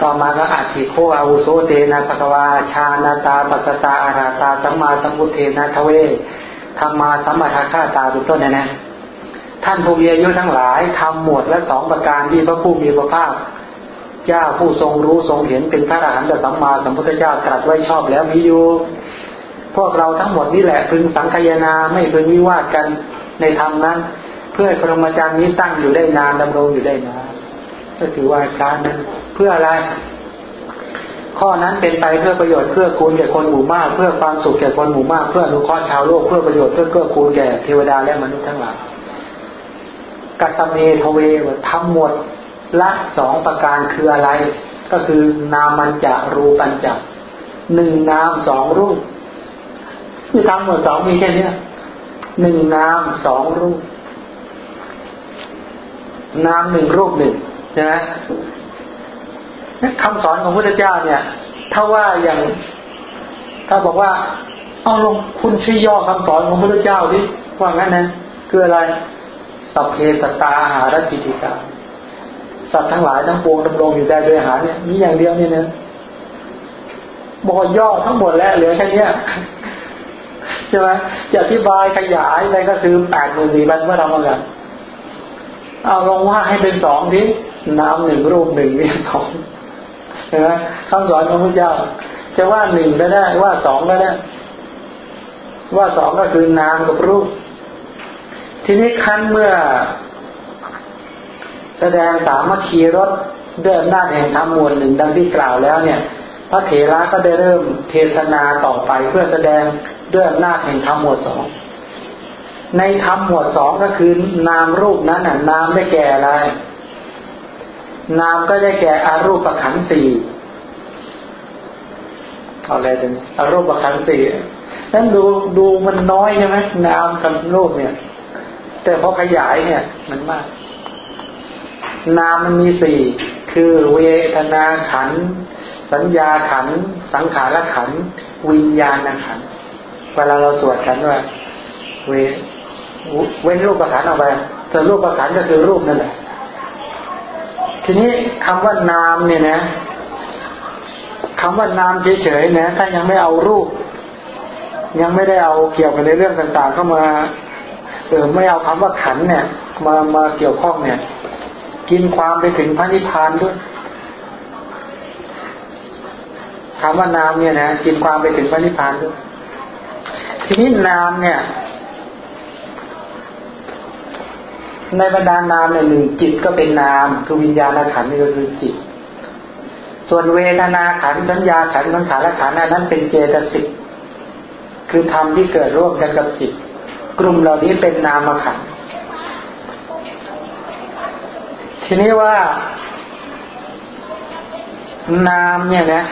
ต่อมาก็อาทิโคอาวุโสเตนะปะกวาชานาตาปัสตาอาราตาสัมมาสัมพุทเทนะทเวธรรมาสัมมาทาฆาตาเป็นต้นนะนะท่านผู้มีอายุทั้งหลายทำหมวดและสองประการที่พระผู้มีพระภาค เจ้าผู้ทรงรู้ทรงเห็นเป็นพระอรหันตสัมมาสัมพุทธเจ้าตรัสไว้ชอบแล้วมีอยู่พวกเราทั้งหมดนี่แหละพึงสังคยนาไม่พึงวิวาทกันในธรรมนั้น เพื่อพรหมจรรย์นี้ตั้งอยู่ได้นานดำรงอยู่ได้นานก็ถือว่าการนั้น เพื่ออะไร ข้อนั้นเป็นไปเพื่อประโยชน์เพื่อคูณแก่คนหมู่มาก เพื่อความสุขแก่คนหมู่มาก เพื่ออนุเคราะห์ชาวโลกเพื่อประโยชน์เพื่อเกื้อกูลแก่เทวดาและมนุษย์ทั้งหลายกัตเมทเวทำหมด ละสองประการคืออะไร ก็คือนามันจะรูปัญจะหนึ่งนามสองรูปที่ทำหมดสองมีแค่นี้หนึ่งนามสองรูป นามหนึ่งรูปหนึ่งใช่ไหมคำสอนของพระพุทธเจ้าเนี่ย ถ้าว่าอย่าง ถ้าบอกว่า เอาลงคุณชี้ย่อคำสอนของพระพุทธเจ้าดิว่างั้นนะคืออะไรสัพเพสตาอาหารติติกา สัตว์ทั้งหลายทั้งปวงดำรงอยู่ได้ด้วยหาเนี่ยมีอย่างเดียวนี่นะบอกย่อทั้งหมดแล้วเหลือแค่นี้ใช่ไหมจะอธิบายขยายไปก็คือแปดหมื่นสี่พันเมื่อทำมากันเอาลองว่าให้เป็นสองทีน้ำหนึ่งรูปหนึ่งเนี่สองเห็นไหมคำสอนของพระเจ้า จะว่าหนึ่งก็ได้ว่าสองก็ได้ว่าสองก็คือน้ำกับรูป ทีนี้ขั้นเมื่อ แสดงสามัคคีรถด้วยอำนาจแห่งธรรมมวลหนึ่งดังที่กล่าวแล้วเนี่ย พระเถระก็ได้เริ่มเทศนาต่อไปเพื่อแสดงด้วยอำนาจแห่งธรรมหมวดสองในธรรมหมวดสองก็คือนามรูปนั้นน่ะนามได้แก่อะไร นามก็ได้แก่อารูปประขันสี่เอาอะไรเป็นอารูปประขันสี่นั้นดูดูมันน้อยใช่ไหมนามกับรูปเนี่ย แต่พอขยายเนี่ย มันมาก นามมันมีสี่คือเวทนาขัน สัญญาขัน สังขารขัน วิญญาณขัน เวลาเราสวดกันว่าเวเว้นรูปประขันออกไปแต่รูปประขันก็คือรูปนั่นแหละ ทีนี้คำว่านามเนี่ยนะคำว่านามเฉยๆนะถ้ายังไม่เอารูป ยังไม่ได้เอาเกี่ยวกับในเรื่องต่าง ๆ เข้ามาเออไม่เอาคำว่าขันเนี่ย มามาเกี่ยวข้องเนี่ย กินความไปถึงพระนิพพานด้วยคำว่านามเนี่ยนะกินความไปถึงพระนิพพานด้วยทีนี้นามเนี่ย ในบรรดานามเนี่ยหนึ่งจิตก็เป็นนามคือวิญญาณขันนี่ก็คือจิต ส่วนเวทนาขันสัญญาขันสังขารขันนั้นเป็นเจตสิกคือธรรมที่เกิดร่วมกันกับจิต กลุ่มเหล่านี้เป็นนามขันธ ทีนี้ว่า นามเนี่ยนะ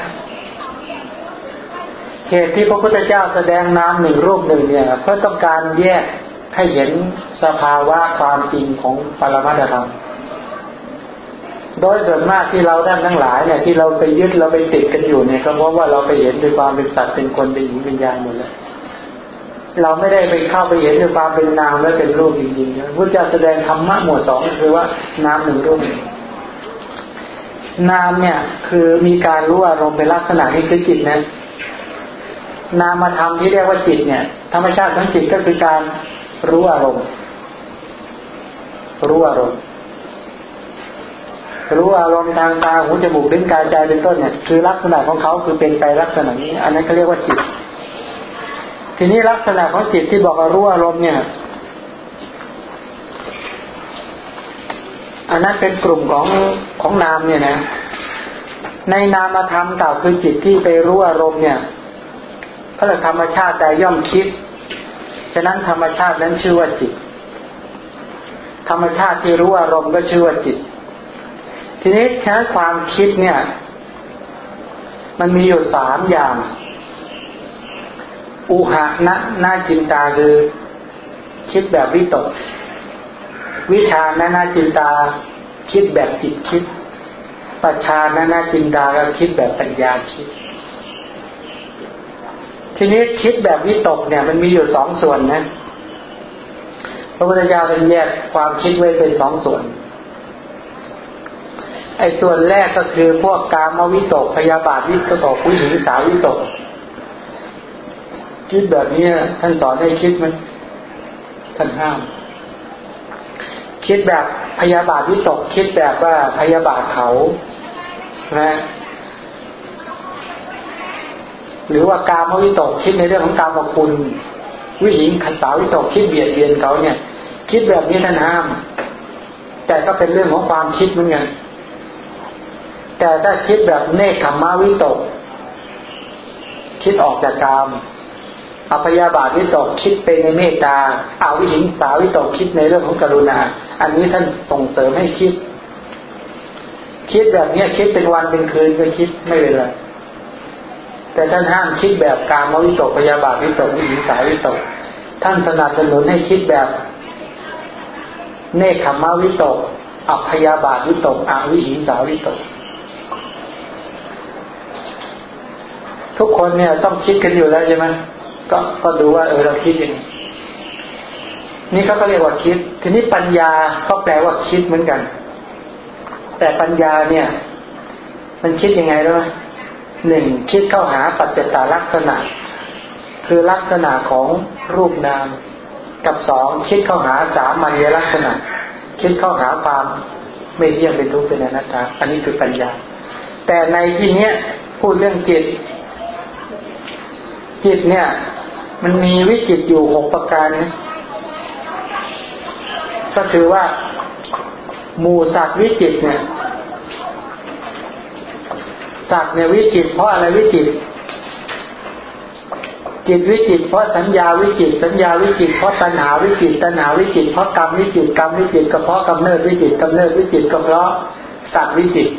เหตุที่พระพุทธเจ้าแสดงนามหนึ่งรูปหนึ่งเนี่ยเพื่อต้องการแยกให้เห็นสภาวะความจริงของปรมัตธรรม โดยส่วนมากที่เราด้านทั้งหลายเนี่ยที่เราไปยึดเราไปติดกันอยู่เนี่ยก็เพราะว่าเราไปเห็นด้วยความเป็นสัตว์เป็นคนเป็นหญิงเป็นยานหมดแล้ว เราไม่ได้ไปเข้าไปเห็นด้วยความเป็นนามและเป็นรูปจริงๆนะพุทธเจ้าแสดงธรรมะหมวดสองคือว่านามหนึ่งรูปนามเนี่ย คือมีการรู้อารมณ์เป็นลักษณะนี้คือจิตนะนามธรรมที่เรียกว่าจิตเนี่ย ธรรมชาติของจิตก็คือการรู้อารมณ์ รู้อารมณ์รู้อารมณ์ทางตาหูจมูกลิ้นกายใจเป็นต้นเนี่ย คือลักษณะของเขาคือเป็นไปลักษณะนี้ อันนั้นเขาเรียกว่าจิต ทีนี้ลักษณะของจิตที่บอกว่ารู้อารมณ์เนี่ย อันนั้นเป็นกลุ่มของของนามเนี่ยนะ ในนามธรรมเก่าคือจิตที่ไปรู้อารมณ์เนี่ยก็เลยธรรมชาติใดย่อมคิด ฉะนั้นธรรมชาตินั้นชื่อว่าจิต ธรรมชาติที่รู้อารมณ์ก็ชื่อว่าจิต ทีนี้ใช้ความคิดเนี่ย มันมีอยู่สามอย่าง อุหะนะน่าจินตาคือคิดแบบวิตก วิชานะน่าจินตาคิดแบบจิตคิด ปัจชานะน่าจินตาก็คิดแบบปัญญาคิด ทีนี้คิดแบบวิตกเนี่ย มันมีอยู่สองส่วนนะพระพุทธเจ้าเป็นแยกความคิดไว้เป็นสองส่วนไอ้ส่วนแรกก็คือพวกกามวิตกพยาบาทวิตกผู้หญิงสาวิตก คิดแบบนี้ท่านสอนให้คิดมันท่านห้าม คิดแบบพยาบาทวิตกคิดแบบว่าพยาบาทเขานะหรือว่าการมวิตกคิดในเรื่องของการมคุณ วิหิงขันสาวิตกคิดเบียดเบียนเขาเนี่ย คิดแบบนี้ท่านห้าม แต่ก็เป็นเรื่องของความคิดเหมือนกันแต่ถ้าคิดแบบเนคขมาวิตก คิดออกจากกาม อภยาบาทวิตกคิดเป็นในเมตตาอาวิหิงสาวิตกคิดในเรื่องของกรุณา อันนี้ท่านส่งเสริมให้คิด คิดแบบนี้คิดเป็นวันเป็นคืนก็คิดไม่เป็นไรแต่ท่านห้ามคิดแบบการมวิตกพยาบาทวิตกวิหิงสาวิตก ท่านสนับสนุนให้คิดแบบ เนคขมาวิตกอัพยาบาทวิตกอาวิหิงสาวิตกทุกคนเนี่ยต้องคิดกันอยู่แล้วใช่ไหม ก็ก็ดูว่าเออเราคิดยังนี่เขาก็เรียกว่าคิด ทีนี้ปัญญาก็แปลว่าคิดเหมือนกัน แต่ปัญญาเนี่ย มันคิดยังไงรู้ไหมหนึ่งคิดเข้าหาปัจจตาลักษณะ คือลักษณะของรูปนาม กับสองคิดเข้าหาสามัญลักษณะ คิดเข้าหาความไม่เที่ยงเป็นทุกข์เป็นอนัตตา อันนี้คือปัญญา แต่ในที่เนี้ยพูดเรื่องจิต จิตเนี่ย มันมีวิจิตอยู่หกประการนะก็คือว่าหมู่สัตว์วิจิตเนี่ยสัตว์เนี่ยวิจิตเพราะอะไรวิจิตจิตวิจิตเพราะสัญญาวิจิต สัญญาวิจิตเพราะตัณหาวิจิตตัณหาวิจิตเพราะกรรมวิจิตกรรมวิจิตก็เพราะกำเนิดวิจิตกำเนิดวิจิตก็เพราะสัตว์วิจิต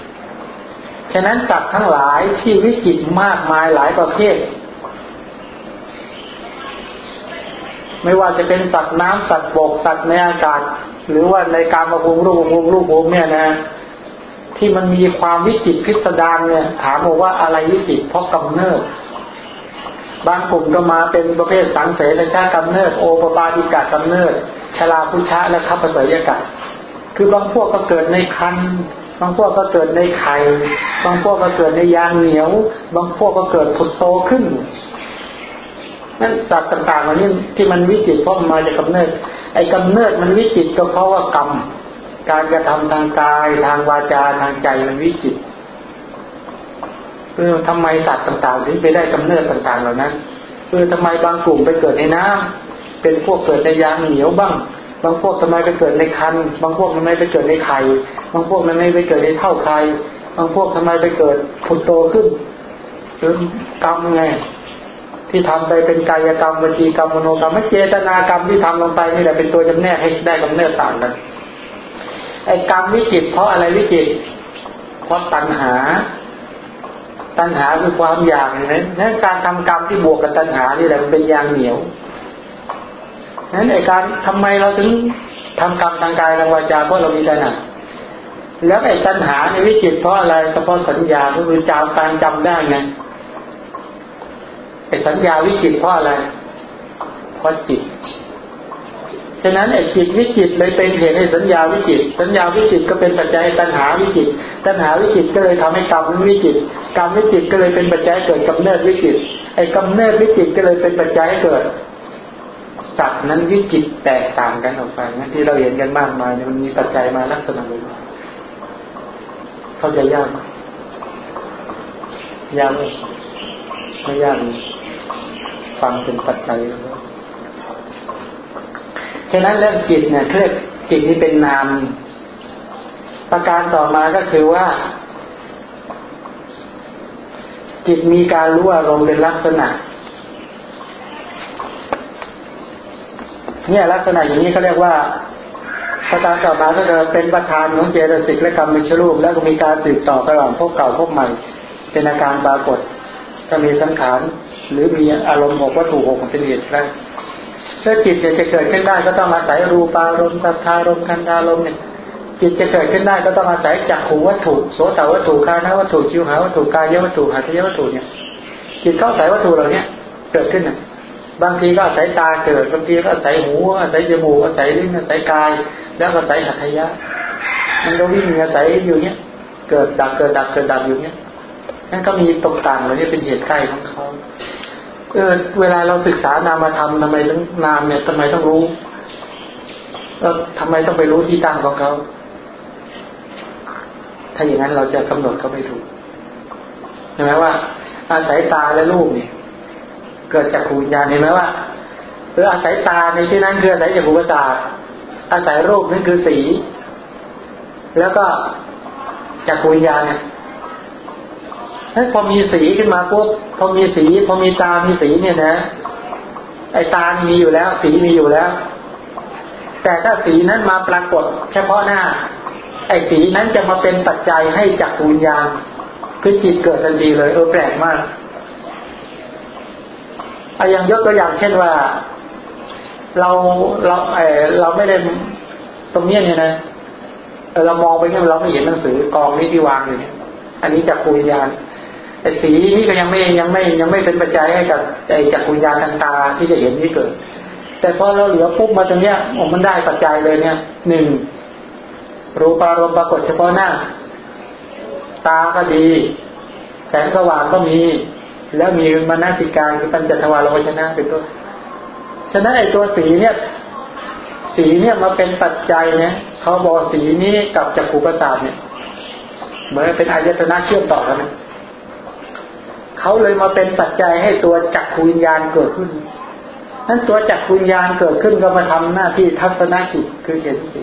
ฉะนั้นสัตว์ทั้งหลายที่วิจิตมากมายหลายประเภท ไม่ว่าจะเป็นสัตว์น้ำสัตว์บกสัตว์ในอากาศ หรือว่าในการมาภูมิรูปภูมิรูปภูมิเนี่ยนะที่มันมีความวิจิตพิสดารเนี่ย ถามบอกว่าอะไรวิจิตเพราะกำเนิดบางกลุ่มก็มาเป็นประเภทสังเสริชากำเนิดโอปปาติกากำเนิดชลาพุชะและคัพเสยกะคือบางพวกก็เกิดในคันบางพวกก็เกิดในไข่บางพวกก็เกิดในยางเหนียว บางพวกก็เกิดผุดโตขึ้น นั่นสัตว์ต่างๆเหล่านี้ที่มันวิจิตเพราะมันมาจากกำเนิด ไอ้กำเนิดมันวิจิตก็เพราะว่ากรรม การกระทำทางกายทางวาจาทางใจมันวิจิตเออทำไมสัตว์ต่างๆถึงไปได้กำเนิดต่างๆเหล่านั้นเออทำไมบางกลุ่มไปเกิดในน้ำเป็นพวกเกิดในยางเหนียวบ้าง บางพวกทำไมไปเกิดในคัน บางพวกทำไมไปเกิดในไข่ บางพวกทำไมไปเกิดในเท่าไข่บางพวกทำไมไปเกิดผุดโตขึ้นหรือกรรมไง ที่ทำไปเป็นกายกรรมวจีกรรมมโนกรรมไม่เจตนากรรมที่ทำลงไปนี่แหละเป็นตัวจำแนกให้ได้กำเนิดต่างกันไอ้กรรมวิจิตเพราะอะไรวิจิตเพราะตัณหา ตัณหาคือความอยากนะนั้นการทำกรรมที่บวกกับตัณหานี่แหละมันเป็นยางเหนียวนั้นไอ้การทำไมเราถึงทำกรรมทางกายทางวาจาเพราะเรามีตัณหาแล้วไอ้ตัณหาในวิจิตเพราะอะไรเพาะสัญญาก็คือจำการจำได้ไง ไอ้สัญญาวิจิตเพราะอะไรเพราะจิตฉะนั้นไอ้จิตวิจิตเลยเป็นเหตุให้สัญญาวิจิต สัญญาวิจิตก็เป็นปัจจัยตัณหาวิจิต ตัณหาวิจิตก็เลยทำให้กรรมวิจิต กรรมวิจิตก็เลยเป็นปัจจัยเกิดกำเนิดวิจิต ไอ้กำเนิดวิจิตก็เลยเป็นปัจจัยเกิดสัตว์นั้นวิจิตแตกต่างกันออกไปนั่นที่เราเห็นกันมากมายมันมีปัจจัยมาลักษณะนี้เข้าใจยากยากไม่ยากเลย ฟังเป็นปัจจัยฉะนั้นเรื่องจิตเนี่ยเรียกจิตนี้เป็นนาม ประการต่อมาก็คือว่า จิตมีการรู้อารมณ์เป็นลักษณะ เนี่ยลักษณะอย่างนี้เขาเรียกว่าประการต่อมาก็จะเป็นประธานของเจตสิกและกรรมมิชรูป แล้วก็มีการสืบต่อระหว่างพวกเก่าพวกใหม่ เป็นอาการปรากฏถ้ามีสังขาร หรือมีอารมณ์หกวัตถุหกเป็นเหตุแรกถ้าจิตจะเกิดขึ้นได้ก็ต้องอาศัยรูปารมณ์สัทธารมณ์คันธารมณ์เนี่ยจิตจะเกิดขึ้นได้ก็ต้องอาศัยจักขูวัตถุโสตวัตถุคานวัตถุชิวหาวัตถุกายวัตถุหัตถยวัตถุเนี่ยจิตเข้าอาศัยวัตถุเหล่านี้เกิดขึ้นน่ะบางทีก็อาศัยตาเกิดบางทีก็อาศัยหูอาศัยจมูกอาศัยลิ้นอาศัยกาย แล้วก็อาศัยหัตถยะมันก็วิ่งอาศัยอยู่เนี้ยเกิดดับเกิดดับเกิดดับอยู่เนี้ยนั่นก็มีตกต่างเหล่านี้เป็นเหตุใกล้ของเขา เออเวลาเราศึกษานามธรรมทำไมต้องนามเนี่ยทำไมต้องรู้แล้วทำไมต้องไปรู้ที่ตั้งของเขา ถ้าอย่างนั้นเราจะกำหนดเขาไม่ถูกเห็นไหมว่า อาศัยตาและรูปเนี่ย เกิดจากขูวิญญาณเห็นไหมว่าหรืออาศัยตาในที่นั้นคืออาศัยจากขูประสาทอาศัยรูปนั่นคือสี แล้วก็จากขูวิญญาณเนี่ย ถ้าพอมีสีขึ้นมาปุ๊บพอมีสีพอมีตา มีสีเนี่ยนะ ไอ้ตามีอยู่แล้ว สีมีอยู่แล้ว แต่ถ้าสีนั้นมาปรากฏ เฉพาะหน้า ไอ้สีนั้นจะมาเป็นปัจจัยให้จักรวิญญาณคือจิตเกิดทันทีเลยเออแปลกมากอาย่างยกตัวอย่างเช่นว่า เราเราไอเราไม่ได้ตรงนี้เนี่ยนะเรามองไปเนี่ยเราไม่เห็นหนังสือกองนี้ที่วางอยู่เนี่ยอันนี้จักวิญญาณ แต่สีนี้ก็ยังไม่ยังไม่ยังไม่เป็นปัจจัยให้กับไอ้จักรุญญาณทางตาที่จะเห็นนี่เกิด แต่พอเราเหลือปุ๊บมาตรงเนี้ยมันได้ปัจจัยเลยเนี่ยหนึ่งรูปารมณ์ปรากฏเฉพาะหน้า ตาก็ดี แสงสว่างก็มี แล้วมีมนสิการคือปัญจทวารวชนะเป็นต้นฉะนั้นไอ้ตัวสีเนี่ย สีเนี่ยมาเป็นปัจจัยเนี่ยเขาบอกสีนี้กับจักรุประสาทเนี่ย เหมือนเป็นอายตนะเชื่อมต่อกันนะ เขาเลยมาเป็นปัจจัยให้ตัวจักรวิญญาณเกิดขึ้นนั้นตัวจักรวิญญาณเกิดขึ้นก็มาทำหน้าที่ทัศนกิจคือเห็นสี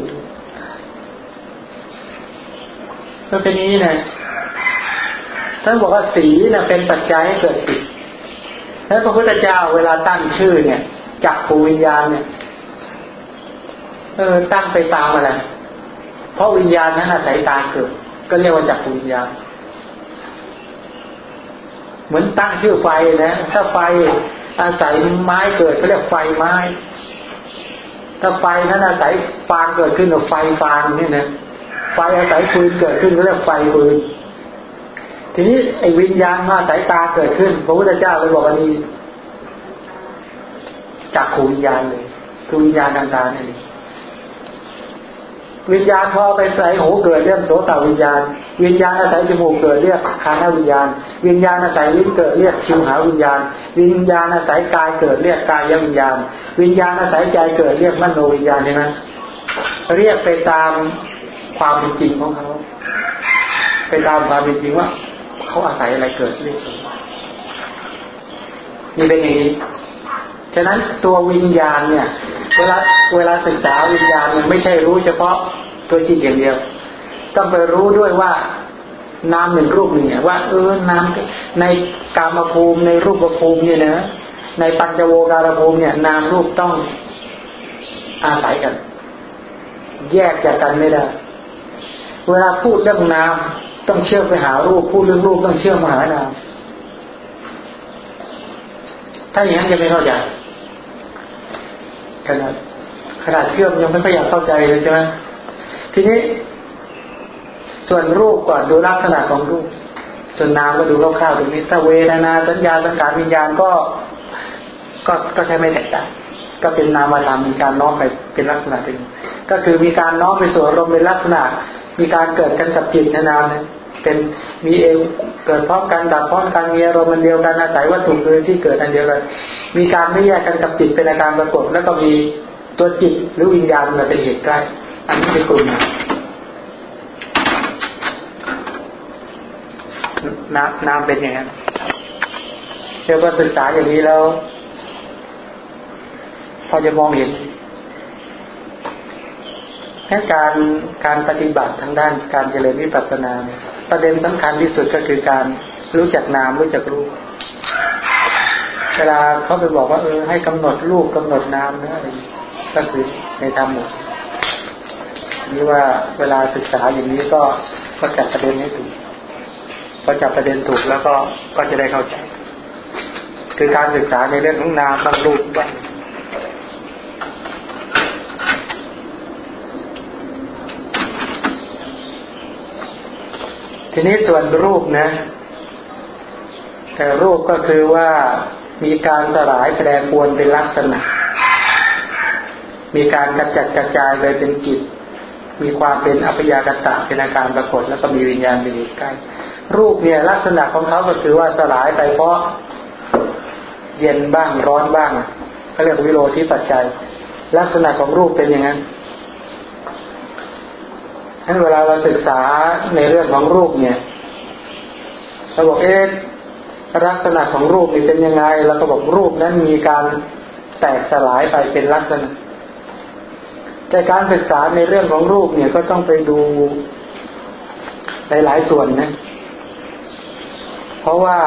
ก็เป็นนี้นะท่านบอกว่าสีเนะเป็นปัจจัยให้เกิดจิตแล้วพระพุทธเจ้าเวลาตั้งชื่อเนี่ยจักรวิญญาณเนี่ยเออตั้งไปตามอะไรเพราะวิญญาณนั้นอาศัยตาเกิด ก็เรียกว่าจักรวิญญาณ เหมือนตั้งชื่อไฟนะ ถ้าไฟอาศัยไม้เกิดเขาเรียกไฟไม้ ถ้าไฟนั้นอาศัยฟางเกิดขึ้นกับไฟฟางนี่นะไฟอาศัยฟืนเกิดขึ้นเขาเรียกไฟฟืน ทีนี้ไอ้วิญญาณมาสายตาเกิดขึ้นพระพุทธเจ้าเลยบอกว่านี้จากขูวิญญาณเลยคือวิญญาณทางตาเนี่ย วิญญาณพอไปใส่หูเกิดเรียกโสตวิญญาณ วิญญาณอาศัยจมูกเกิดเรียกคานวิญญาณ วิญญาณอาศัยลิ้นเกิดเรียกชิวหาวิญญาณ วิญญาณอาศัยกายเกิดเรียกกายวิญญาณ วิญญาณอาศัยใจเกิดเรียกมโนวิญญาณใช่ไหมเรียกไปตามความเป็นจริงของเขาไปตามความเป็นจริงว่าเขาอาศัยอะไรเกิดเรียกนี่เป็นอย่างนี้ฉะนั้นตัววิญญาณเนี่ย เวลาเวลาศึกษาวิญญาณเนี่ยไม่ใช่รู้เฉพาะตัวจิตอย่างเดียว ต้องไปรู้ด้วยว่านามหนึ่งรูปหนึ่งเนี่ยว่าเออนามในกามภูมิในรูปภูมิเนี่ยนะในปัญจโวการภูมิเนี่ยนามรูปต้องอาศัยกัน แยกจากกันไม่ได้ เวลาพูดเรื่องนามต้องเชื่อมไปหารูปพูดเรื่องรูปต้องเชื่อมมาหานามถ้าอย่างนั้นจะไม่เข้าใจ ขนาดขนาดเชื่อมยังไม่ค่อยอยากเข้าใจเลยใช่ไหมทีนี้ ส่วนรูปก่อนดูลักษณะของรูปส่วนนามก็ดูคร่าวๆตรงนี้ถ้าเวทนาสัญญาสังขารวิญญาณก็ ก็ก็ใช้ไม่แตกต่างก็เป็นนามธรรมมีการน้อมไปเป็นลักษณะเป็นก็คือมีการน้อมไปสู่อารมณ์เป็นลักษณะ มีการเกิดกันกับจิตนานๆ เป็นมีเองเกิดพร้อมกันดับพร้อมกันมีอารมณ์เดียวกันอาศัยวัตถุคือที่เกิดอันเดียวกันมีการไม่แยกกันกับจิตเป็นอาการปรากฏแล้วก็มีตัวจิตหรือวิญญาณมาเป็นเหตุใกล้อันนี้เป็นกลุ่มน้ำน้ำเป็นอย่างนั้นเรียกว่าศึกษาอย่างนี้แล้ว พอจะมองเห็นแค่การการปฏิบัติทางด้านการเจริญวิปัสสนาเนี่ย ประเด็นสำคัญที่สุดก็คือการรู้จักนามรู้จักรูปเวลาเขาไปบอกว่าเออให้กำหนดรูปกำหนดนามนะอะไรก็คือในธรรมหมดนี่ว่าเวลาศึกษาอย่างนี้ก็ก็จับประเด็นให้ถูกพอจับประเด็นถูกแล้วก็ก็จะได้เข้าใจ คือการศึกษาในเรื่องของนามบางรูปบ้าง ทีนี้ส่วนรูปนะ แต่รูปก็คือว่ามีการสลายแปรปวนเป็นลักษณะ มีการกระจัดกระจายไปเป็นจิตมีความเป็นอัพยากตะเป็นอาการปรากฏแล้วก็มีวิญญาณเป็นใกล้ รูปเนี่ยลักษณะของเขาก็คือว่าสลายไปเพราะเย็นบ้างร้อนบ้างเขาเรียกวิโรชิปัจจัย ลักษณะของรูปเป็นอย่างนั้น นั้นเวลาเราศึกษาในเรื่องของรูปเนี่ยเราบอกเอ๊ะลักษณะของรูปนี่เป็นยังไงเราก็บอกรูปนั้นมีการแตกสลายไปเป็นลักษณะ แต่การศึกษาในเรื่องของรูปเนี่ยก็ต้องไปดูหลายๆส่วนนะ เพราะว่า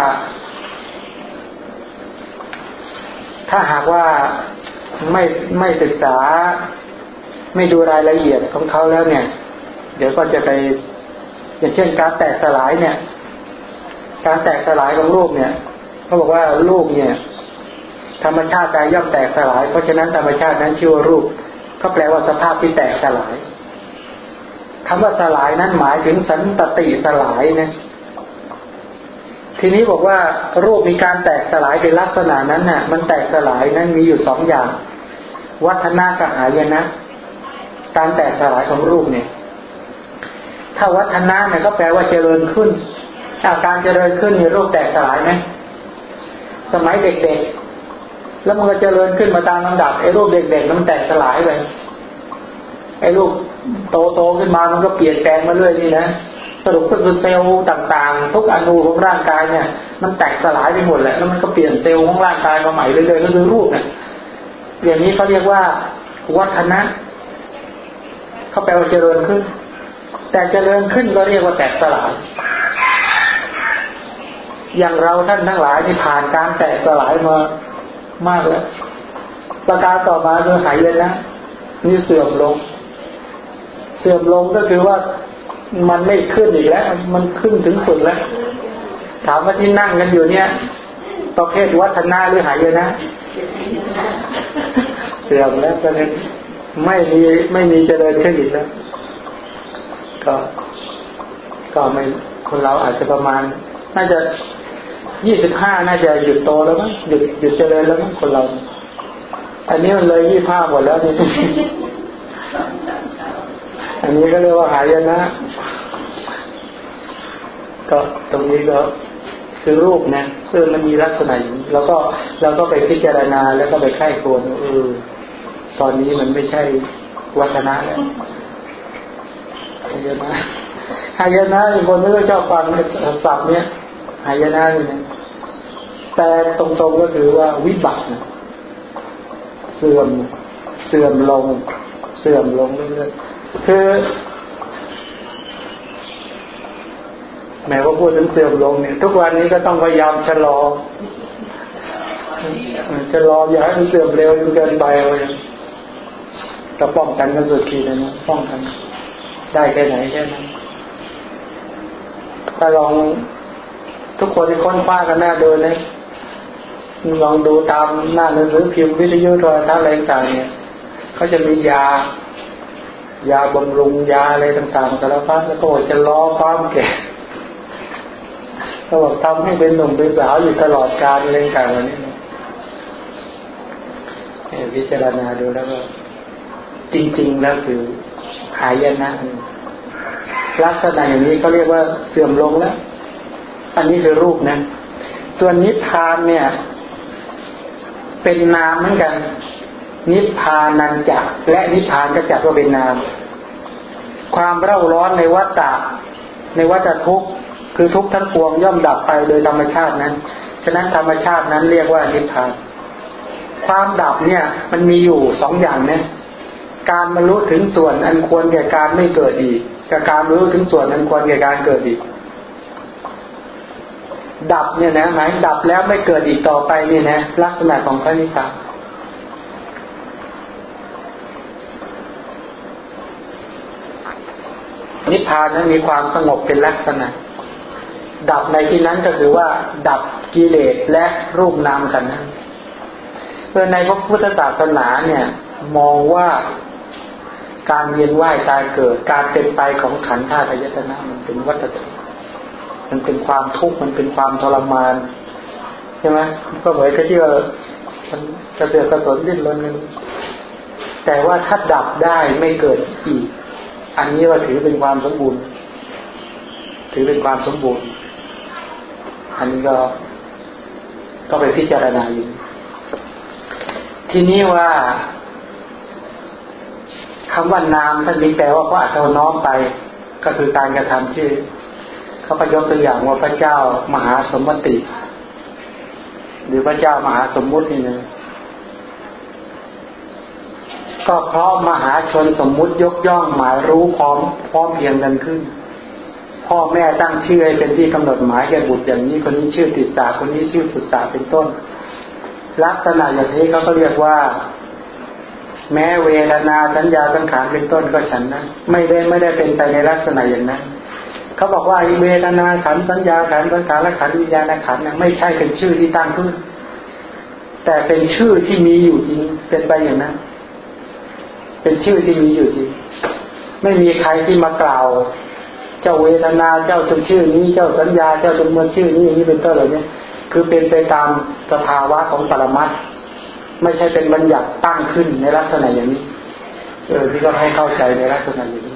ถ้าหากว่าไม่ไม่ศึกษา ไม่ดูรายละเอียดของเขาแล้วเนี่ย เดี๋ยวก็จะไป อย่างเช่นการแตกสลายเนี่ย การแตกสลายของรูปเนี่ยเขาบอกว่ารูปเนี่ย ธรรมชาติใดย่อมแตกสลาย เพราะฉะนั้นธรรมชาตินั้นชื่อว่ารูปก็แปลว่าสภาพที่แตกสลายคำว่าสลายนั้นหมายถึงสันตติสลายนะทีนี้บอกว่ารูปมีการแตกสลายเป็นลักษณะนั้นน่ะ มันแตกสลายนั้นมีอยู่สองอย่าง วัฒนากหายนะ การแตกสลายของรูปเนี่ย ถ้าวัฒนะเนี่ยก็แปลว่าเจริญขึ้นอาการเจริญขึ้นมีรูปแตกสลายไหมสมัยเด็กๆ แล้วมันก็เจริญขึ้นมาตามลำดับไอ้รูปเด็กๆมันแตกสลายไปไอ้รูปโตๆขึ้นมามันก็เปลี่ยนแปลงมาเรื่อยนี่นะสรุปก็คือเซลล์ต่างๆ ทุกอนูของร่างกายเนี่ย มันแตกสลายไปหมดแหละแล้วมันก็เปลี่ยนเซลล์ของร่างกายมาใหม่เรื่อยๆก็คือรูปเนี่ยอย่างนี้เขาเรียกว่าวัฒนะเขาแปลว่าเจริญขึ้น แต่เจริญขึ้นก็เรียกว่าแตกสลาย อย่างเราท่านทั้งหลายที่ผ่านการแตกสลายมามากแล้ว ประการต่อมาคือหายเลยนะนี่เสื่อมลง เสื่อมลงก็คือว่ามันไม่ขึ้นอีกแล้ว มันขึ้นถึงสุดแล้ว ถามว่าที่นั่งกันอยู่เนี่ย ประเภทวัฒนาหรือหายเลยนะ เสื่อมแล้วก็เลยไม่มีไม่มีเจริญขึ้นอีกแล้ว ก็ ก็ไม่คนเราอาจจะประมาณ น่าจะยี่สิบห้าน่าจะหยุดโตแล้วมั้งหยุดหยุดเจริญแล้วมั้งคนเรา อันนี้มันเลยยี่ห้าหมดแล้วนี่อันนี้ก็เรียกว่าหายนะ ก็ตรงนี้ก็คือรูปนะเออมันมีลักษณะอย่างนี้แล้วก็เราก็ไปพิจารณาแล้วก็ไปไข้ควรเออตอนนี้มันไม่ใช่วัฒนะแล้ว หายนะหายนะคนไม่ชอบฟังศัพท์เนี้ยหายนะเนี่ยแต่ตรงๆก็คือว่าวิบัติเสื่อมเสื่อมลง เสื่อมลงเรื่อยๆคือแม้ว่าพูดถึงเสื่อมลงเนี่ยทุกวันนี้ก็ต้องพยายามชะลอชะลออย่าให้มันเสื่อมเร็วจนเกินไปเลยเราป้องกันกันสุดขีดเลยนะป้องกัน ได้แค่ไหนแค่นั้นถ้าลองทุกคนที่ค้นคว้ากันหน้าดูนะลองดูตามหน้าหนังสือพิมพ์วิทยุโทรทัศน์อะไรต่างเนี่ยเขาจะมียา ยาบำรุงยาอะไรต่างๆแต่ละพัดแล้วก็จะล้อความแก่เขาบอกทำให้เป็นหนุ่มเป็นสาวอยู่ตลอดกาลอะไรต่างๆวันนี้พิจารณาดูแล้วก็จริง ๆ แล้วคือ หายนะลักษณะอย่างนี้เขาเรียกว่าเสื่อมลงแล้ว อันนี้คือรูปนะ ส่วนนิพพานเนี่ย เป็นนามเหมือนกัน นิพพานันจักและนิพพานก็จัดว่าเป็นนาม ความเร่าร้อนในวัฏฏะในวัฏทุกข์คือทุกข์ทั้งปวงย่อมดับไปโดยธรรมชาตินั้น ฉะนั้นธรรมชาตินั้นเรียกว่านิพพาน ความดับเนี่ย มันมีอยู่สองอย่างเนี่ย การบรรลุถึงส่วนอันควรแก่การไม่เกิดอีกกับการบรรลุถึงส่วนอันควรแก่การเกิดอีก ดับเนี่ยนะหมายดับแล้วไม่เกิดอีกต่อไปนี่นะลักษณะของพระนิพพานนิพพานนั้นมีความสงบเป็นลักษณะ ดับในที่นั้นก็คือว่า ดับกิเลสและรูปนามกันนะเพื่อในพระพุทธศาสนาเนี่ย มองว่า การเวียนว่ายตายเกิด การเป็นไปของขันธ์ธาตุยตนะมันเป็นวัฏจักรมันเป็นความทุกข์มันเป็นความทรมานใช่ไหมก็เหมือนกับที่ว่ามันกระเสือกกระสนดิ้นรนกันแต่ว่าถ้าดับได้ไม่เกิดอีก อันนี้ว่าถือเป็นความสมบูรณ์ ถือเป็นความสมบูรณ์ อันนี้ก็ก็ไปพิจารณาอยู่ทีนี้ว่า คำว่านามท่านมีแปลว่าพระอัตโนน้อมไป ก็คือการกระทำชื่อเขาก็ยกตัวอย่างว่าพระเจ้ามหาสมมติ หรือพระเจ้ามหาสมมุตินี่นะก็เพราะมหาชนสมมุติยกย่องหมายรู้พร้อมพร้อมเพียงกันขึ้น พ่อแม่ตั้งชื่อให้เป็นที่กำหนดหมายแก่บุตรอย่างนี้คนนี้ชื่อติสาคนนี้ชื่อปุตสาเป็นต้น ลักษณะอย่างนี้เขาก็เรียกว่า แม้เวทนาสัญญาสังขารเป็นต้นก็ฉันนะไม่ได้ไม่ได้เป็นไปในลักษณะอย่างนั้นเขาบอกว่าเวทนาขันสัญญาขันสังขารและขันวิญญาณขันนี่ยไม่ใช่เป็นชื่อที่ตั้งขึ้น แต่เป็นชื่อที่มีอยู่จริงเป็นไปอย่างนั้น เป็นชื่อที่มีอยู่จริงไม่มีใครที่มากล่าว เจ้าเวทนาเจ้าจนชื่อนี้เจ้าสัญญาเจ้าจนเมือชื่อนี้นี้เป็นต้นเหล่านี้คือเป็นไปตามสภาวะของปรมัตถ์ ไม่ใช่เป็นบัญญัติตั้งขึ้นในลักษณะอย่างนี้ เออที่ก็ให้เข้าใจในลักษณะอย่างนี้